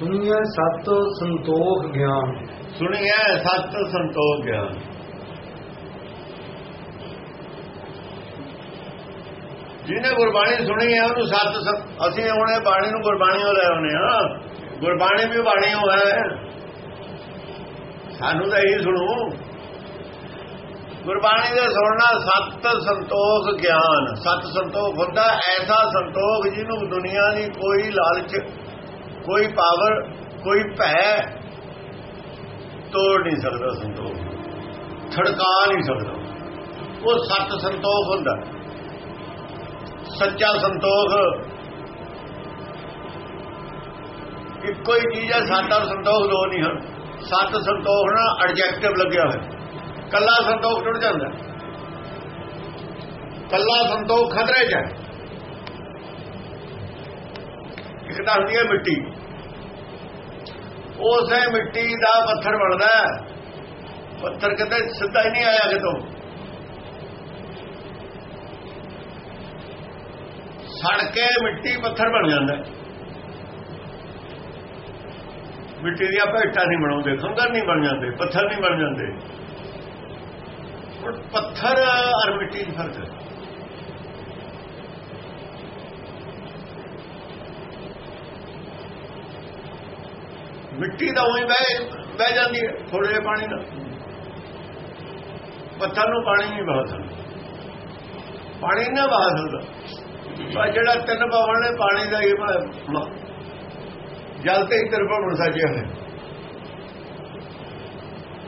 ਸੁਣੀਏ ਸਤ ਸੰਤੋਖ ਗਿਆਨ। ਸੁਣਿਆ ਸਤ ਸੰਤੋਖ ਗਿਆਨ। ਜਿਹਨੇ ਗੁਰਬਾਣੀ ਸੁਣੀ ਹੈ, ਉਹਨੂੰ ਸਤ ਸਤ- ਅਸੀਂ ਹੁਣੇ ਬਾਣੀ ਨੂੰ ਗੁਰਬਾਣੀ ਹੋ ਲੈ ਆਉਨੇ ਆ ਗੁਰਬਾਣੀ ਵੀ ਬਾਣੀ ਹੋ ਹੈ। ਸਾਨੂੰ ਤਾਂ ਇਹੀ ਸੁਣੋ। ਗੁਰਬਾਣੀ ਦੇ ਸੁਣਨਾ ਸਤ ਸੰਤੋਖ ਗਿਆਨ। ਸਤ ਸੰਤੋਖ ਹੁੰਦਾ ਐਸਾ ਸੰਤੋਖ ਜਿਹਨੂੰ ਦੁਨੀਆ ਦੀ ਕੋਈ ਲਾਲਚ ਕੋਈ ਪਾਵਰ, ਕੋਈ ਭੈ ਤੋੜ ਨਹੀਂ ਸਕਦਾ ਸੰਤੋਖ। ਛੜਕਾ ਨਹੀਂ ਸਕਦਾ। ਉਹ ਸੱਤ ਸੰਤੋਖ ਹੁੰਦਾ। ਸੱਚਾ ਸੰਤੋਖ ਇੱਕੋ ਹੀ ਚੀਜ਼ ਹੈ ਸੱਤ ਔਰ ਸੰਤੋਖ ਦੋ ਨਹੀਂ ਹਨ। ਸੱਤ ਸੰਤੋਖ ਨਾਲ ਐਡਜੈਕਟਿਵ ਲੱਗਿਆ ਹੋਇਆ। ਕੱਲਾ ਸੰਤੋਖ ਟੁੱਟ ਜਾਂਦਾ। ਕੱਲਾ ਸੰਤੋਖ ਖਤਰੇ 'ਚ ਹੈ। ਇੱਕ ਤਾਂ ਹੁੰਦੀ ਹੈ ਮਿੱਟੀ। ਉਸੇ ਮਿੱਟੀ ਦਾ ਪੱਥਰ ਬਣਦਾ ਪੱਥਰ ਕਿਤੇ ਸਿੱਧਾ ਹੀ ਨਹੀਂ ਆਇਆ ਕਿਤੋਂ। ਸੜ ਕੇ ਮਿੱਟੀ ਪੱਥਰ ਬਣ ਜਾਂਦਾ ਮਿੱਟੀ ਦੀਆਂ ਭੇਟਾਂ ਨਹੀਂ ਬਣਾਉਂਦੇ ਖੰਗਰ ਨਹੀਂ ਬਣ ਜਾਂਦੇ, ਪੱਥਰ ਨਹੀਂ ਬਣ ਜਾਂਦੇ। ਹੁਣ ਪੱਥਰ ਔਰ ਮਿੱਟੀ ਦਾ ਫ਼ਰਕ ਹੈ। ਮਿੱਟੀ ਤਾਂ ਉਹੀ ਬਹਿ ਬਹਿ ਜਾਂਦੀ ਹੈ ਥੋੜੇ ਜਿਹੇ ਪਾਣੀ ਨਾਲ ਪੱਥਰ ਨੂੰ ਪਾਣੀ ਨਹੀਂ ਬਹਾ ਪਾਣੀ ਨਾ ਬਹਾ ਸਕਦਾ। ਪਰ ਜਿਹੜਾ ਤਿੰਨ ਪਵਨ ਨੇ, ਪਾਣੀ ਦਾ ਹੀ ਜਲ ਤੇ ਇਤਰ ਪਵਨ ਸਾਜਿਆ ਹੈ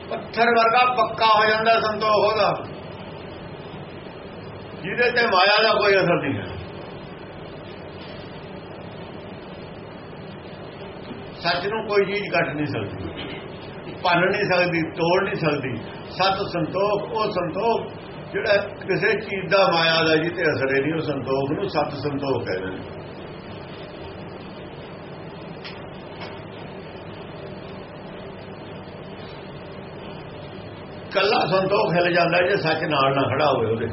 ਪੱਥਰ ਵਰਗਾ ਪੱਕਾ ਹੋ ਜਾਂਦਾ ਸੰਤੋਖ ਉਹਦਾ। ਜਿਹਦੇ ਤੇ ਮਾਇਆ ਦਾ ਕੋਈ ਅਸਰ ਨਹੀਂ ਹੈ। ਸੱਚ ਨੂੰ ਕੋਈ ਚੀਜ਼ ਕੱਟ ਨਹੀਂ ਸਕਦੀ, ਭੰਨ ਨਹੀਂ ਸਕਦੀ, ਤੋੜ ਨਹੀਂ ਸਕਦੀ। ਸਤ ਸੰਤੋਖ, ਉਹ ਸੰਤੋਖ, ਜਿਹੜਾ ਕਿਸੇ ਚੀਜ਼ ਦਾ ਮਾਇਆ ਦਾ ਜੀ ਤੇ ਅਸਰੇ ਨਹੀਂ, ਉਹ ਸੰਤੋਖ ਨੂੰ ਸਤ ਸੰਤੋਖ ਕਹਿੰਦੇ ਨੇ। ਕੱਲਾ ਸੰਤੋਖ ਹਿਲ ਜਾਂਦਾ ਜੇ ਸੱਚ ਨਾਲ ਨਾ ਖੜਾ ਹੋਵੇ ਉਹਦੇ।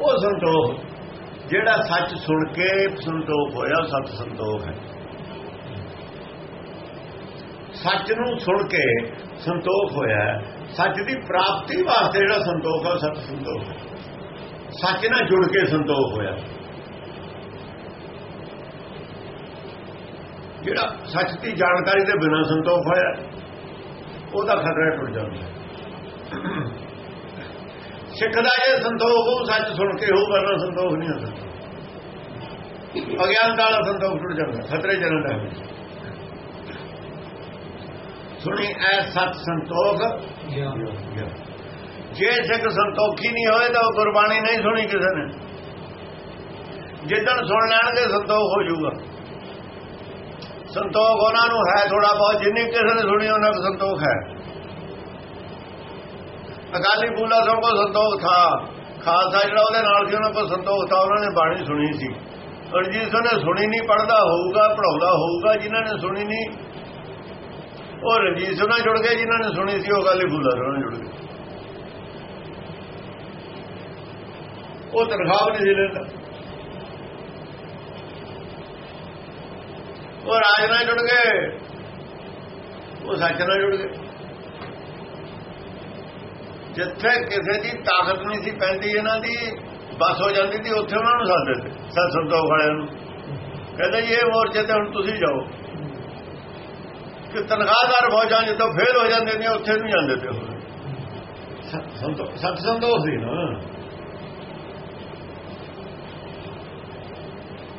ਉਹ ਸੰਤੋਖ, ਜਿਹੜਾ ਸੱਚ ਸੁਣ ਕੇ ਸੰਤੋਖ ਹੋਇਆ, ਸਤ ਸੰਤੋਖ ਹੈ। ਸੱਚ ਨੂੰ ਸੁਣ ਕੇ ਸੰਤੋਖ ਹੋਇਆ ਸੱਚ ਦੀ ਪ੍ਰਾਪਤੀ ਵਾਸਤੇ ਜਿਹੜਾ ਸੰਤੋਖ ਹੈ ਸਤ ਸੰਤੋਖ ਸੱਚ ਨਾਲ ਜੁੜ ਕੇ ਸੰਤੋਖ ਹੋਇਆ। ਜਿਹੜਾ ਸੱਚ ਦੀ ਜਾਣਕਾਰੀ ਦੇ ਬਿਨਾਂ ਸੰਤੋਖ ਹੋਇਆ, ਉਹਦਾ ਖਤਰਾ ਟੁੱਟ ਜਾਂਦਾ ਸਿੱਖ ਦਾ ਜੇ ਸੰਤੋਖ ਉਹ ਸੱਚ ਸੁਣ ਕੇ ਹੋ ਵਰਨਾ ਸੰਤੋਖ ਨਹੀਂ ਹੁੰਦਾ। ਅਗਿਆਨਤਾ ਵਾਲਾ ਸੰਤੋਖ ਟੁੱਟ ਜਾਂਦਾ, ਖਤਰੇ ਜਨਮ ਦਾ ਸੁਣੀ ਐ ਸਤ ਸੰਤੋਖ। ਜੇ ਸਿੱਖ ਸੰਤੋਖੀ ਨਹੀਂ ਹੋਏ ਤਾਂ ਉਹ ਗੁਰਬਾਣੀ ਨਹੀਂ ਸੁਣੀ ਕਿਸੇ ਨੇ। ਜਿੱਦਣ ਸੁਣ ਲੈਣਗੇ ਸੰਤੋਖ ਹੋ ਜਾਊਗਾ। ਸੰਤੋਖ ਉਹਨਾਂ ਨੂੰ ਹੈ ਥੋੜਾ ਬਹੁਤ ਜਿੰਨੀ ਕਿਸੇ ਨੇ ਸੁਣੀ ਉਹਨਾਂ ਨੂੰ ਸੰਤੋਖ ਹੈ। ਅਕਾਲੀ ਬੂਲਾ ਸਭ ਕੋ ਸੰਤੋਖ ਥਾ। ਖਾਲਸਾ ਜਿਹੜਾ ਉਹਦੇ ਨਾਲ ਸੀ ਉਹਨਾਂ ਕੋ ਸੰਤੋਖ ਥਾ ਉਹਨਾਂ ਨੇ ਬਾਣੀ ਸੁਣੀ ਸੀ। ਰਣਜੀਤ ਸਿੰਘ ਨੇ ਸੁਣੀ ਨਹੀਂ ਪੜਦਾ ਹੋਊਗਾ ਪੜਾਉਂਦਾ ਹੋਊਗਾ ਜਿਨ੍ਹਾਂ ਨੇ ਸੁਣੀ ਨਹੀਂ ਉਹ ਰਣਜੀਤ ਸਿੰਘ ਨਾਲ ਜੁੜ ਗਏ ਜਿਨ੍ਹਾਂ ਨੇ ਸੁਣੀ ਸੀ ਉਹ ਅਕਾਲੀ ਬੂਲਾ ਸਿੰਘ ਨਾਲ ਜੁੜ ਗਏ। ਉਹ ਤਨਖਾਹ ਨਹੀਂ ਸੀ ਲੈਂਦਾ। ਉਹ ਰਾਜ ਨਾਲ ਜੁੜ ਗਏ, ਉਹ ਸੱਚ ਨਾਲ ਜੁੜ ਗਏ। ਜਿੱਥੇ ਕਿਸੇ ਦੀ ਤਾਕਤ ਨਹੀਂ ਸੀ ਪੈਂਦੀ, ਇਹਨਾਂ ਦੀ ਬਸ ਹੋ ਜਾਂਦੀ ਸੀ, ਉੱਥੇ ਉਹਨਾਂ ਨੂੰ ਸਾਦੇ ਦਿੱਤੇ ਸਤ ਸੰਤੋਖ ਵਾਲਿਆਂ ਨੂੰ। ਕਹਿੰਦਾ ਜੀ, ਇਹ ਮੋਰਚੇ ਤੇ ਹੁਣ ਤੁਸੀਂ ਜਾਓ। ਕਿ ਤਨਖਾਹਦਾਰ ਫੌਜਾਂ ਜਦੋਂ ਫੇਲ ਹੋ ਜਾਂਦੇ ਨੇ, ਉੱਥੇ ਨਹੀਂ ਜਾਂਦੇ ਤੇ ਸੰਤੋਖ ਸਤ ਸੰਤੋਖ ਸੀ ਨਾ।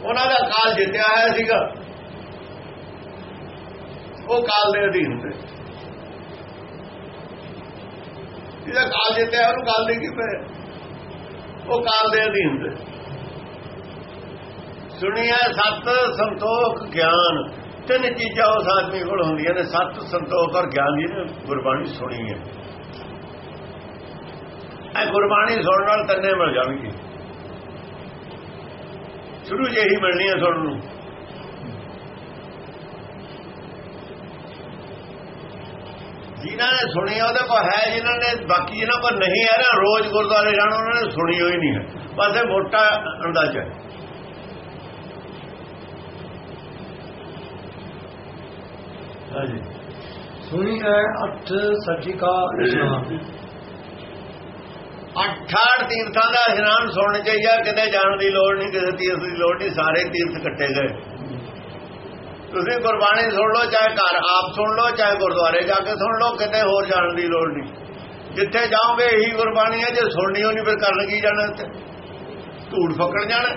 ਉਹਨਾਂ ਦਾ ਕਾਲ ਜਿੱਤਿਆ ਹੋਇਆ ਸੀਗਾ। ਉਹ ਕਾਲ ਦੇ ਅਧੀਨ ਤੇ। ਜਿਹਦਾ ਕਾਲ ਜਿੱਤਿਆ, ਉਹਨੂੰ ਕਾਲ ਦੇ ਕੀ ਪਏ? ਉਹ ਕਾਲ ਦੇ ਅਧੀਨ ਤੇ। ਸੁਣਿਆ ਸਤ ਸੰਤੋਖ ਗਿਆਨ। ਤਿੰਨ ਚੀਜ਼ਾਂ ਉਸ ਆਦਮੀ ਕੋਲ ਹੁੰਦੀਆਂ ਨੇ, ਸਤ ਸੰਤੋਖ ਔਰ ਗਿਆਨ ਨੇ ਗੁਰਬਾਣੀ ਸੁਣੀ ਹੈ। ਇਹ ਗੁਰਬਾਣੀ ਸੁਣਨ ਨਾਲ ਤੰਨੇ ਮਿਲ ਜਾਣਗੇ। ਸ਼ੁਰੂ ਜਿਹੀ ਮਿਲਣੀ ਹੈ ਸੁਣਨ ਨੂੰ। ਜਿਨ੍ਹਾਂ ਨੇ ਸੁਣੀ ਉਹਦੇ ਕੋਲ ਹੈ, ਜਿਨ੍ਹਾਂ ਨੇ ਬਾਕੀ ਜਿਨ੍ਹਾਂ ਕੋਲ ਨਹੀਂ ਹੈ ਨਾ, ਰੋਜ਼ ਗੁਰਦੁਆਰੇ ਜਾਣ, ਉਹਨਾਂ ਨੇ ਸੁਣੀ ਹੋਈ ਨਹੀਂ ਹੈ। ਬਸ ਇਹ ਮੋਟਾ ਅੰਦਾਜ਼ਾ ਹੈ। ਹਾਂਜੀ। ਸੁਣੀ ਹੈ ਅੱਠ ਸੱਚਿਕਾ ਇਸ਼ਨਾਨ ਅਠਾੜ ਤੀਰਥਾਂ ਦਾ ਇਸ਼ਨਾਨ ਸੁਣਨ ਚਾਹੀਦਾ ਕਿਤੇ ਜਾਣ ਦੀ ਲੋੜ ਨਹੀਂ, ਕਿਸੇ ਤੀਰਥ ਦੀ ਲੋੜ ਨਹੀਂ, ਸਾਰੇ ਤੀਰਥ ਇਕੱਠੇ ਗਏ। ਤੁਸੀਂ ਗੁਰਬਾਣੀ ਸੁਣ ਲਓ, ਚਾਹੇ ਘਰ ਆਪ ਸੁਣ ਲਓ, ਚਾਹੇ ਗੁਰਦੁਆਰੇ ਜਾ ਕੇ ਸੁਣ ਲਓ, ਕਿਤੇ ਹੋਰ ਜਾਣ ਦੀ ਲੋੜ ਨਹੀਂ। ਜਿੱਥੇ ਜਾਓਗੇ, ਇਹੀ ਗੁਰਬਾਣੀ ਹੈ, ਜੇ ਸੁਣਨੀ ਹੋਣੀ, ਫਿਰ ਕਰਨ ਕੀ ਜਾਣਾ ਉੱਥੇ ਧੂੜ ਫੱਕਣ ਜਾਣਾ।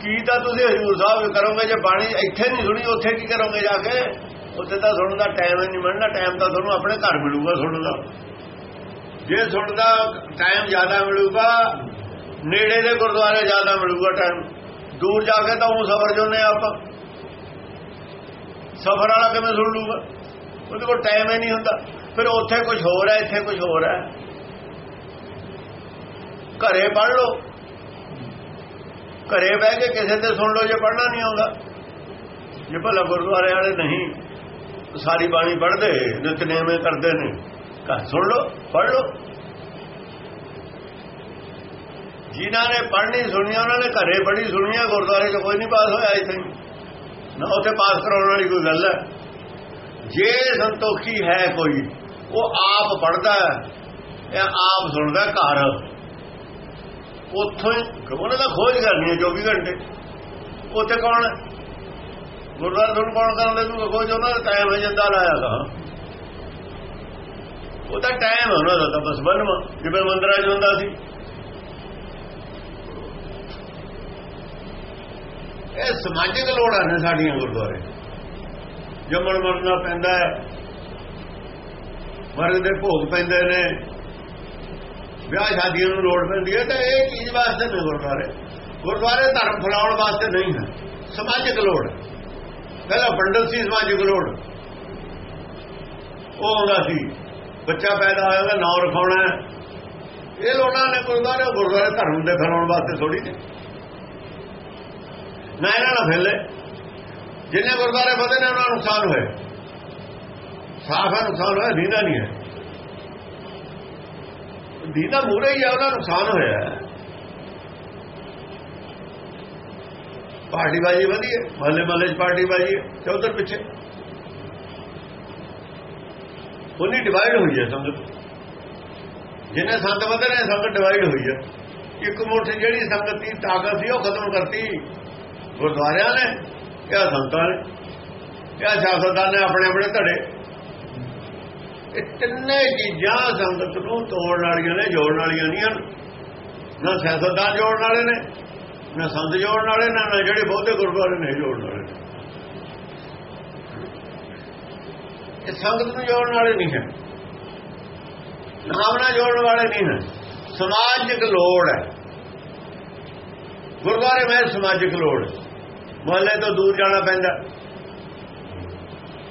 ਕੀ ਤਾਂ ਤੁਸੀਂ ਹਜੂਰ ਸਾਹਿਬ ਕਰੋਗੇ ਜੇ ਬਾਣੀ ਇੱਥੇ ਨਹੀਂ ਸੁਣੀ, ਉੱਥੇ ਕੀ ਕਰੋਗੇ ਜਾ ਕੇ? ਉੱਥੇ ਤਾਂ ਸੁਣਨ ਦਾ ਟਾਈਮ ਨਹੀਂ ਮਿਲਣਾ ਟਾਈਮ ਤਾਂ ਤੁਹਾਨੂੰ ਆਪਣੇ ਘਰ ਮਿਲੂਗਾ ਸੁਣਨ ਦਾ। ਜੇ ਸੁਣਦਾ ਟਾਈਮ ਜ਼ਿਆਦਾ ਮਿਲੂਗਾ, ਨੇੜੇ ਦੇ ਗੁਰਦੁਆਰੇ ਜ਼ਿਆਦਾ ਮਿਲੂਗਾ ਟਾਈਮ ਦੂਰ ਜਾ ਕੇ ਤਾਂ ਉਹ ਸਫਰ ਜੋਨੇ ਆਪਾਂ। ਸਫਰ ਵਾਲਾ ਕਿਵੇਂ ਸੁਣ ਲੂਗਾ ਉਹਦੇ ਕੋਲ ਟਾਈਮ ਹੀ ਨਹੀਂ ਹੁੰਦਾ। ਫਿਰ ਉੱਥੇ ਕੁਝ ਹੋਰ ਹੈ, ਇੱਥੇ ਕੁਝ ਹੋਰ ਹੈ। ਘਰੇ ਪੜ ਲਓ। ਘਰੇ ਬਹਿ ਕੇ ਕਿਸੇ ਤੇ ਸੁਣ ਲਓ, ਜੇ ਪੜਨਾ ਨਹੀਂ ਆਉਂਦਾ। ਜੇ ਭਲਾ ਗੁਰਦੁਆਰੇ ਵਾਲੇ ਨਹੀਂ ਸਾਰੀ ਬਾਣੀ ਪੜ੍ਹਦੇ ਨਿਤਨੇਵੇਂ ਕਰਦੇ ਨੇ। ਘਰ ਸੁਣ ਲਓ, ਪੜ੍ਹ ਲਓ। ਜਿਨ੍ਹਾਂ ਨੇ ਪੜ੍ਹਨੀ ਸੁਣੀ, ਉਹਨਾਂ ਨੇ ਘਰੇ ਪੜ੍ਹੀ ਸੁਣੀ ਹੈ ਗੁਰਦੁਆਰੇ 'ਚ ਕੋਈ ਨਹੀਂ ਪਾਸ ਹੋਇਆ ਇੱਥੇ। ਨਾ ਉੱਥੇ ਪਾਸ ਕਰਾਉਣ ਵਾਲੀ ਕੋਈ ਗੱਲ ਹੈ। ਜੇ ਸੰਤੋਖੀ ਹੈ ਕੋਈ, ਉਹ ਆਪ ਪੜਦਾ ਹੈ, ਇਹ ਆਪ ਸੁਣਦਾ ਘਰ। ਉੱਥੋਂ ਹੀ ਉਹਨਾਂ ਦਾ ਖੋਜ ਕਰਨੀ ਹੈ 24 ਘੰਟੇ। ਉੱਥੇ ਕੌਣ ਹੈ? ਗੁਰਦੁਆਰਾ ਤੁਹਾਨੂੰ ਕੌਣ ਕਰਨ ਦੇ ਨੂੰ ਖੋਜ, ਉਹਨਾਂ ਦਾ ਟਾਈਮ ਹੈ ਜਿੰਦਾ ਲਾਇਆ ਤਾਂ। ਉਹਦਾ ਟਾਈਮ ਉਹਨਾਂ ਦਾ ਤਾਂ, ਬਸ ਬੰਨਵਾ ਜਿਵੇਂ ਮੰਦਰਾਂ 'ਚ ਹੁੰਦਾ ਸੀ। ਇਹ ਸਮਾਜਿਕ ਲੋੜਾਂ ਨੇ ਸਾਡੀਆਂ ਗੁਰਦੁਆਰੇ। ਜੰਮਣ ਮਰਨਾ ਪੈਂਦਾ ਹੈ। ਮਰਨ ਦੇ ਭੋਗ ਪੈਂਦੇ ਨੇ। ਵਿਆਹ ਸ਼ਾਦੀਆਂ ਨੂੰ ਲੋੜ ਪੈਂਦੀ ਹੈ ਤਾਂ ਇਹ ਚੀਜ਼ ਵਾਸਤੇ ਨਹੀਂ ਗੁਰਦੁਆਰੇ। ਗੁਰਦੁਆਰੇ ਧਰਮ ਫਲਾਉਣ ਵਾਸਤੇ ਨਹੀਂ ਹੈ। ਸਮਾਜਿਕ ਲੋੜ ਪਹਿਲਾਂ ਬੰਡਲ ਸੀ, ਸਮਾਜਿਕ ਲੋੜ। ਉਹ ਆਉਂਦਾ ਸੀ, ਬੱਚਾ ਪੈਦਾ ਹੋਇਆ, ਉਹਦਾ ਨਾਮ ਰਖਾਉਣਾ ਇਹ ਲੋੜਾਂ ਨੇ ਗੁਰਦੁਆਰੇ ਗੁਰਦੁਆਰੇ ਧਰਮ ਦੇ ਫਲਾਉਣ ਵਾਸਤੇ ਥੋੜੀ ਨੇ। ਨਾ ਇਹਨਾਂ ਨਾਲ ਫੈਲੇ। ਜਿੰਨੇ ਗੁਰਦੁਆਰੇ ਵਧੇ ਨੇ, ਉਹਨਾਂ ਨੂੰ ਨੁਕਸਾਨ ਹੋਇਆ ਸਾਫ਼ ਹੈ, ਨੁਕਸਾਨ ਹੋਇਆ, ਦੀਦਾ ਨਹੀਂ ਹੈ। ਦੀਦਾ ਮੂਰੇ ਹੀ ਆ, ਉਹਦਾ ਨੁਕਸਾਨ ਹੋਇਆ ਪਾਰਟੀ ਬਾਜੀ ਵਧੀ ਮਹੱਲੇ ਮਹੱਲੇ 'ਚ ਪਾਰਟੀ ਬਾਜੀ ਹੈ ਤੇ ਉਧਰ ਪਿੱਛੇ। ਉਹਨੀ ਡਿਵਾਈਡ ਹੋਈ ਹੈ ਸੰਗਤ ਜਿਹਨੇ ਸੰਤ ਵਧੇ ਨੇ, ਸੰਗਤ ਡਿਵਾਈਡ ਹੋਈ ਹੈ। ਇੱਕ ਮੁੱਠ ਜਿਹੜੀ ਸੰਗਤ ਦੀ ਤਾਕਤ ਸੀ, ਉਹ ਖਤਮ ਕਰਤੀ। ਗੁਰਦੁਆਰਿਆਂ ਨੇ ਇਹ ਸੰਤਾਂ ਨੇ ਇਹ ਸਿਆਸਤਦਾਨ ਨੇ ਆਪਣੇ ਆਪਣੇ ਧੜੇ। ਇਹ ਤਿੰਨੇ ਚੀਜ਼ਾਂ ਸੰਗਤ ਨੂੰ ਤੋੜਨ ਵਾਲੀਆਂ ਨੇ, ਜੋੜਨ ਵਾਲੀਆਂ ਨਹੀਂ ਹਨ। ਨਾ ਸਿਆਸਤਦਾਨ ਜੋੜਨ ਵਾਲੇ ਨੇ, ਨਾ ਸੰਤ ਜੋੜਨ ਵਾਲੇ ਨਾ ਜਿਹੜੇ ਬਹੁਤੇ ਗੁਰਦੁਆਰੇ ਨੇ ਜੋੜਨ ਵਾਲੇ ਨੇ। ਇਹ ਸੰਗਤ ਨੂੰ ਜੋੜਨ ਵਾਲੇ ਨਹੀਂ ਹੈ। ਨਾਮ ਨਾਲ ਜੋੜਨ ਵਾਲੇ ਨਹੀਂ ਹੈ। ਸਮਾਜਿਕ ਲੋੜ ਹੈ। ਗੁਰਦੁਆਰੇ ਵਿੱਚ ਸਮਾਜਿਕ ਲੋੜ ਮੁਹੱਲੇ ਤੋਂ ਦੂਰ ਜਾਣਾ ਪੈਂਦਾ।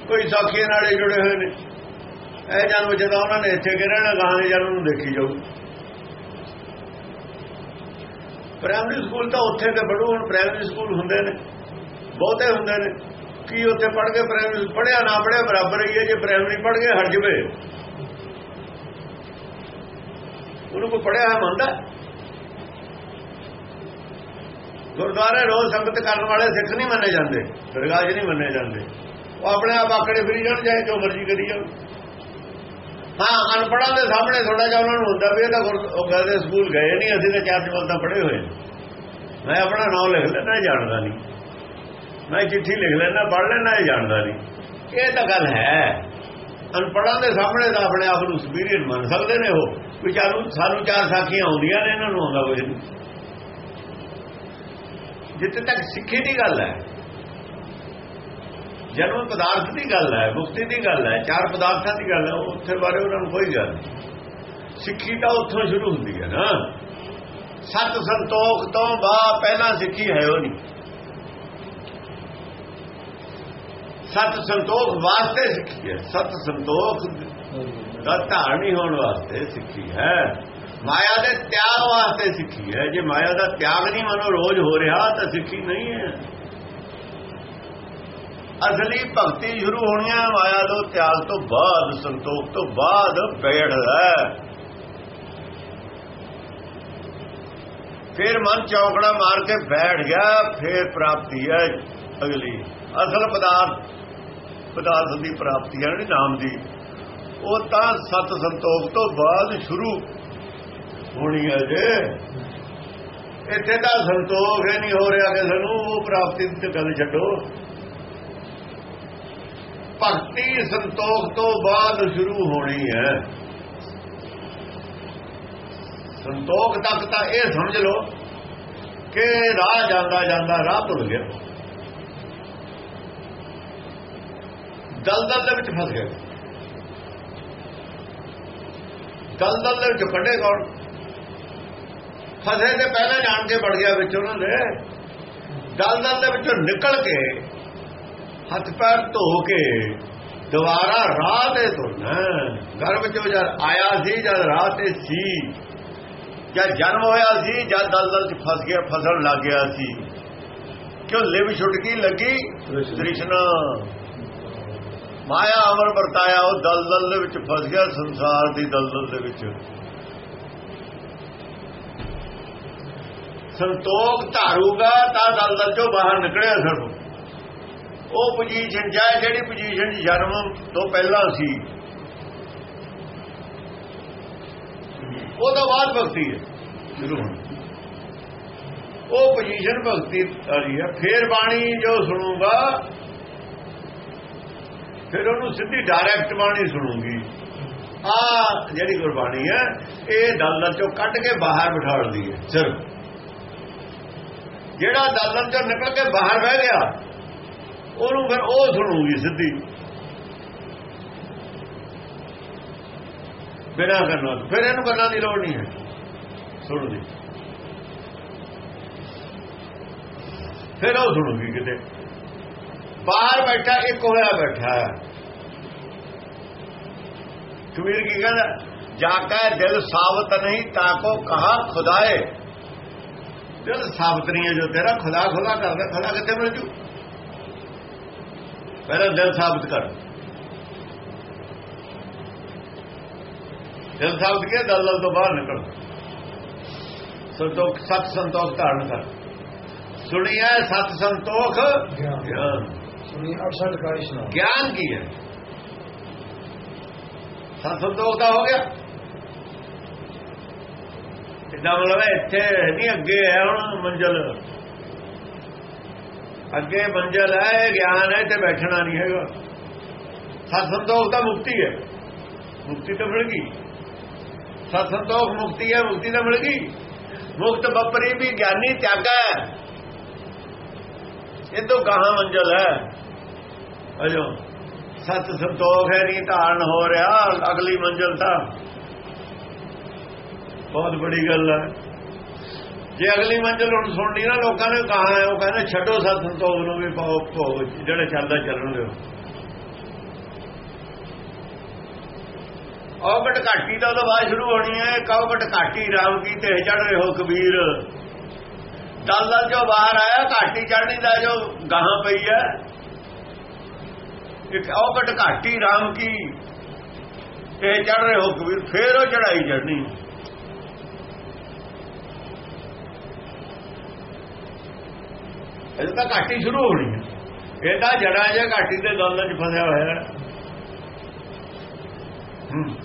ਕੋਈ ਸਾਖੀਆਂ ਨਾਲੇ ਜੁੜੇ ਹੋਏ ਨੇ। ਇਹ ਜਨਮ ਜਦੋਂ ਉਹਨਾਂ ਨੇ ਇੱਥੇ ਕਿ ਰਹਿਣਾ ਗਾਂ ਦੇ ਜਨਮ ਨੂੰ ਦੇਖੀ ਜਾਊ। ਪ੍ਰਾਇਮਰੀ ਸਕੂਲ ਤਾਂ ਉੱਥੇ ਤੇ ਬੜੂ, ਹੁਣ ਪ੍ਰਾਇਮਰੀ ਸਕੂਲ ਹੁੰਦੇ ਨੇ। ਬਹੁਤੇ ਹੁੰਦੇ ਨੇ। ਕੀ ਉੱਥੇ ਪੜ੍ਹ ਕੇ ਪ੍ਰਾਇਮਰੀ ਪੜਿਆ ਨਾ ਪੜਿਆ ਬਰਾਬਰ ਹੀ ਹੈ, ਜੇ ਪ੍ਰਾਇਮਰੀ ਪੜ੍ਹ ਕੇ ਹਟ ਜਵੇ। ਉਹਨੂੰ ਕੋ ਪੜਿਆ ਹੈ ਮੰਨਦਾ? ਗੁਰਦੁਆਰੇ ਰੋਜ਼ ਸੰਗਤ ਕਰਨ ਵਾਲੇ ਸਿੱਖ ਨਹੀਂ ਮੰਨੇ ਜਾਂਦੇ, ਦਰਗਾਹ ਨਹੀਂ ਮੰਨੇ ਜਾਂਦੇ। ਉਹ ਆਪਣੇ ਆਪ ਆਕੜੇ ਫਿਰੀ ਜਾਣ, ਚਾਹੇ ਜੋ ਮਰਜ਼ੀ ਕਰੀ ਜਾਣ। ਹਾਂ ਅਨਪੜਾਂ ਦੇ ਸਾਹਮਣੇ ਥੋੜਾ ਜਿਹਾ ਉਹਨਾਂ ਨੂੰ ਹੁੰਦਾ ਵੀ ਇਹ ਤਾਂ ਉਹ ਕਹਿੰਦੇ ਸਕੂਲ ਗਏ ਨਹੀਂ, ਅਸੀਂ ਤਾਂ ਚਾਰ ਜਮਾਤਾਂ ਪੜ੍ਹੇ ਹੋਏ ਮੈਂ ਆਪਣਾ ਨਾਮ ਲਿਖ ਲੈਣਾ ਜਾਣਦਾ ਨਹੀਂ। ਮੈਂ ਚਿੱਠੀ ਲਿਖ ਲੈਣਾ ਪੜ੍ਹ ਲੈਣਾ ਇਹ ਜਾਣਦਾ ਨਹੀਂ। ਇਹ ਤਾਂ ਗੱਲ ਹੈ। ਅਨਪੜਾਂ ਦੇ ਸਾਹਮਣੇ ਤਾਂ ਆਪਣੇ ਆਪ ਨੂੰ ਸੁਪੀਰੀਅਰ ਮੰਨ ਸਕਦੇ ਨੇ ਉਹ। ਵੀ ਚਾਲੂ, ਸਾਨੂੰ ਚਾਰ ਸਾਖੀਆਂ ਆਉਂਦੀਆਂ ਨੇ, ਇਹਨਾਂ ਨੂੰ ਆਉਂਦਾ ਕੁਝ ਨਹੀਂ। ਜਿੱਥੇ ਤੱਕ ਸਿੱਖੀ ਦੀ ਗੱਲ ਹੈ ਜਨਮ ਪਦਾਰਥ ਦੀ ਗੱਲ ਹੈ ਮੁਕਤੀ ਦੀ ਗੱਲ ਹੈ, ਚਾਰ ਪਦਾਰਥਾਂ ਦੀ ਗੱਲ ਹੈ, ਉੱਥੇ ਬਾਰੇ ਉਹਨਾਂ ਨੂੰ ਕੋਈ ਗੱਲ ਨਹੀਂ। ਸਿੱਖੀ ਤਾਂ ਉੱਥੋਂ ਸ਼ੁਰੂ ਹੁੰਦੀ ਹੈ ਨਾ। ਸਤ ਸੰਤੋਖ ਤੋਂ ਬਾ ਪਹਿਲਾਂ ਸਿੱਖੀ ਹੈ ਉਹ ਨਹੀਂ। ਸਤ ਸੰਤੋਖ ਵਾਸਤੇ ਸਿੱਖੀ ਹੈ। ਸਤ ਸੰਤੋਖ ਦਾ ਧਾਰਨੀ ਹੋਣ ਵਾਸਤੇ ਸਿੱਖੀ ਹੈ। ਮਾਇਆ ਦੇ ਤਿਆਗ ਵਾਸਤੇ ਸਿੱਖੀ ਹੈ। ਜੇ ਮਾਇਆ ਦਾ ਤਿਆਗ ਨਹੀਂ ਮਨੋ ਰੋਜ਼ ਹੋ ਰਿਹਾ, ਤਾਂ ਸਿੱਖੀ ਨਹੀਂ ਹੈ। ਅਸਲੀ ਭਗਤੀ ਸ਼ੁਰੂ ਹੋਣੀ ਹੈ ਮਾਇਆ ਤੋਂ ਤਿਆਗ ਤੋਂ ਬਾਅਦ, ਸੰਤੋਖ ਤੋਂ ਬਾਅਦ ਬੈਠਦਾ ਫਿਰ ਮਨ ਚੌਕੜਾ ਮਾਰ ਕੇ ਬੈਠ ਗਿਆ, ਫਿਰ ਪ੍ਰਾਪਤੀ ਹੈ ਅਗਲੀ। ਅਸਲ ਪਦਾਰਥ ਪਦਾਰਥ ਦੀ ਪ੍ਰਾਪਤੀ ਹੈ ਜਿਹੜੀ ਨਾਮ ਦੀ। ਉਹ ਤਾਂ ਸਤ ਸੰਤੋਖ ਤੋਂ ਬਾਅਦ ਸ਼ੁਰੂ ਹੋਣੀ ਹੈ ਜੇ। ਇੱਥੇ ਤਾਂ ਸੰਤੋਖ ਹੀ ਨਹੀਂ ਹੋ ਰਿਹਾ ਕਿਸੇ ਨੂੰ, ਉਹ ਪ੍ਰਾਪਤੀ ਦੀ ਗੱਲ ਛੱਡੋ। ਭਗਤੀ ਸੰਤੋਖ ਤੋਂ ਬਾਅਦ ਸ਼ੁਰੂ ਹੋਣੀ ਹੈ। ਸੰਤੋਖ ਤੱਕ ਤਾਂ ਇਹ ਸਮਝ ਲਓ ਕਿ ਰਾਹ ਜਾਂਦਾ ਜਾਂਦਾ ਰਾਹ ਭੁੱਲ ਗਿਆ। ਦਲਦਲ ਦੇ ਵਿੱਚ ਫਸ ਗਿਆ। ਦਲਦਲ ਦੇ ਵਿੱਚ ਕੱਢੇ ਕੌਣ? ਫਸੇ ਤੇ ਪਹਿਲਾਂ ਜਾਣ ਕੇ ਵੜ ਗਿਆ ਵਿੱਚ ਉਹਨਾਂ ਦੇ ਦਲਦਲ ਦੇ ਵਿੱਚੋਂ ਨਿਕਲ ਕੇ ਹੱਥ ਪੈਰ ਧੋ ਕੇ ਦੁਬਾਰਾ ਰਾਹ ਤੇ ਤੁਰਨਾ ਘਰ ਵਿੱਚੋਂ ਜਦ ਆਇਆ ਸੀ ਜਦ ਰਾਹ ਤੇ ਸੀ ਜਦ ਜਨਮ ਹੋਇਆ ਸੀ ਜਦ ਦਲਦਲ 'ਚ ਫਸ ਗਿਆ ਫਸਣ ਲੱਗ ਗਿਆ ਸੀ। ਕਿਉਂ ਲਿਵ ਛੁਟਕੀ ਲੱਗੀ? ਤ੍ਰਿਸ਼ਨਾ ਮਾਇਆ ਅਮਰ ਵਰਤਾਇਆ ਉਹ ਦਲਦਲ ਦੇ ਵਿੱਚ ਫਸ ਗਿਆ ਸੰਸਾਰ ਦੀ ਦਲਦਲ ਦੇ ਵਿੱਚ। ਸੰਤੋਖ ਧਾਰੂਗਾ ਤਾਂ ਦਲਦਲ ਚੋਂ ਬਾਹਰ ਨਿਕਲਿਆ ਸਰ ਉਹ ਪੋਜੀਸ਼ਨ ਜਾਇ ਜਿਹੜੀ ਪੋਜੀਸ਼ਨ ਜਨਮ ਤੋਂ ਪਹਿਲਾਂ ਸੀ। ਉਹਦਾ ਬਾਅਦ ਭਗਤੀ ਹੈ। ਸ਼ੁਰੂ ਹੋਣੀ ਉਹ ਪੋਜੀਸ਼ਨ ਭਗਤੀ ਵਾਲੀ ਹੈ। ਫੇਰ ਬਾਣੀ ਜੋ ਸੁਣੂਗਾ ਫਿਰ ਉਹਨੂੰ ਸਿੱਧੀ ਡਾਇਰੈਕਟ ਬਾਣੀ ਸੁਣੂਗੀ। ਆ ਜਿਹੜੀ ਗੁਰਬਾਣੀ ਹੈ ਇਹ ਦਲਦਲ ਚੋਂ ਕੱਢ ਕੇ ਬਾਹਰ ਬਿਠਾਉਂਦੀ ਹੈ। ਸਿਰਫ ਜਿਹੜਾ ਦਲਦਲ ਚੋਂ ਨਿਕਲ ਕੇ ਬਾਹਰ ਬਹਿ ਗਿਆ ਉਹਨੂੰ ਫਿਰ ਉਹ ਸੁਣੂਗੀ ਸਿੱਧੀ। ਬਿਨਾਂ ਕਰਨਾ ਫਿਰ ਇਹਨੂੰ ਕਰਨਾ ਦੀ ਲੋੜ ਨਹੀਂ ਹੈ। ਸੁਣਦੀ। ਫਿਰ ਉਹ ਸੁਣੂਗੀ ਕਿਤੇ। ਬਾਹਰ ਬੈਠਾ, ਇੱਕ ਹੋਇਆ ਬੈਠਾ। ਕਬੀਰ ਕੀ ਕਹਿੰਦਾ? ਜਾ ਕੇ ਦਿਲ ਸਾਬਤ ਨਹੀਂ ਤਾਕੋ ਕਹਾ ਖੁਦਾਏ। ਦਿਲ ਸਾਬਤ ਨਹੀਂ ਹੈ ਜੋ ਤੇਰਾ, ਖੁਦਾ ਖੁਦਾ ਕਰਦਾ ਖੁਦਾ ਕਿੱਥੇ ਮਿਲ ਜੂ? ਪਹਿਲਾਂ ਦਿਲ ਸਾਬਤ ਕਰ। ਦਿਲ ਸਾਬਤ ਕੇ ਦਲਦਲ ਤੋਂ ਬਾਹਰ ਨਿਕਲ। ਸੰਤੋਖ ਸਤ ਸੰਤੋਖ ਧਾਰਨ ਕਰ। ਸੁਣਿਆ ਸਤ ਸੰਤੋਖ ਗਿਆਨ। ਸੁਣੀ 68 ਕਾ ਇਸ਼ਨਾਨ ਗਿਆਨ ਕੀ ਹੈ? ਸਤ ਸੰਤੋਖ ਦਾ ਹੋ ਗਿਆ। ਇਦਾਂ ਮਤਲਬ ਹੈ? ਇੱਥੇ ਨਹੀਂ ਅੱਗੇ ਹੈ ਹੁਣ ਮੰਜ਼ਲ। ਅੱਗੇ ਮੰਜ਼ਲ ਹੈ ਗਿਆਨ ਹੈ ਤੇ ਬੈਠਣਾ ਨਹੀਂ ਹੈਗਾ। ਸਤ ਸੰਤੋਖ ਤਾਂ ਮੁਕਤੀ ਹੈ। ਮੁਕਤੀ ਤਾਂ ਮਿਲ ਗਈ। ਸਤ ਸੰਤੋਖ ਮੁਕਤੀ ਹੈ, ਮੁਕਤੀ ਤਾਂ ਮਿਲ ਗਈ। ਮੁਕਤ ਬਪਰੀ ਵੀ ਗਿਆਨੀ ਤਿਆਗਾ ਹੈ। ਇਹ ਤੋਂ ਗਾਹਾਂ ਮੰਜ਼ਲ ਹੈ। ਅਜੋ ਸਤ ਸੰਤੋਖ ਹੈ, ਨਹੀਂ ਧਾਰਨ ਹੋ ਰਿਹਾ। ਅਗਲੀ ਮੰਜ਼ਲ ਤਾਂ ਬਹੁਤ ਬੜੀ ਗੱਲ ਹੈ। ਜੇ ਅਗਲੀ ਮੰਜ਼ਲ ਹੁਣ ਸੁਣਨੀ ਨਾ, ਲੋਕਾਂ ਨੇ ਕਹਾ ਉਹ ਕਹਿੰਦੇ ਛੱਡੋ ਸਤ ਸੰਤੋਖ ਨੂੰ ਵੀ ਪਾਓ ਭੋਗ, ਜਿਹੜੇ ਚੱਲਦਾ ਚੱਲਣ ਦਿਓ ਔਗਟ ਘਾਟੀ ਦਾ ਉਹਦਾ ਸ਼ੁਰੂ ਹੋਣੀ ਹੈ ਕੌਗਟ ਘਾਟੀ ਰਾਮ ਕੀ ਤੇ ਚੜ ਰਹੇ ਹੋ ਕਬੀਰ। ਦਲ ਦਲ ਜੋ ਬਾਹਰ ਆਇਆ, ਘਾਟੀ ਚੜਨੀ ਦਾ ਜੋ ਗਾਹਾਂ ਪਈ ਹੈ। ਇੱਕ ਔਗਟ ਘਾਟੀ ਰਾਮ ਕੀ ਤੇ ਚੜ ਰਹੇ ਹੋ ਕਬੀਰ, ਫੇਰ ਉਹ ਚੜਾਈ ਚੜਨੀ ਇਹ ਤਾਂ ਘਾਟੀ ਸ਼ੁਰੂ ਹੋਣੀ ਹੈ ਇਹ ਤਾਂ ਜੜਾ ਜਿਹਾ ਘਾਟੀ ਦੇ ਦਲ 'ਚ ਫਸਿਆ ਹੋਇਆ ਹੈ।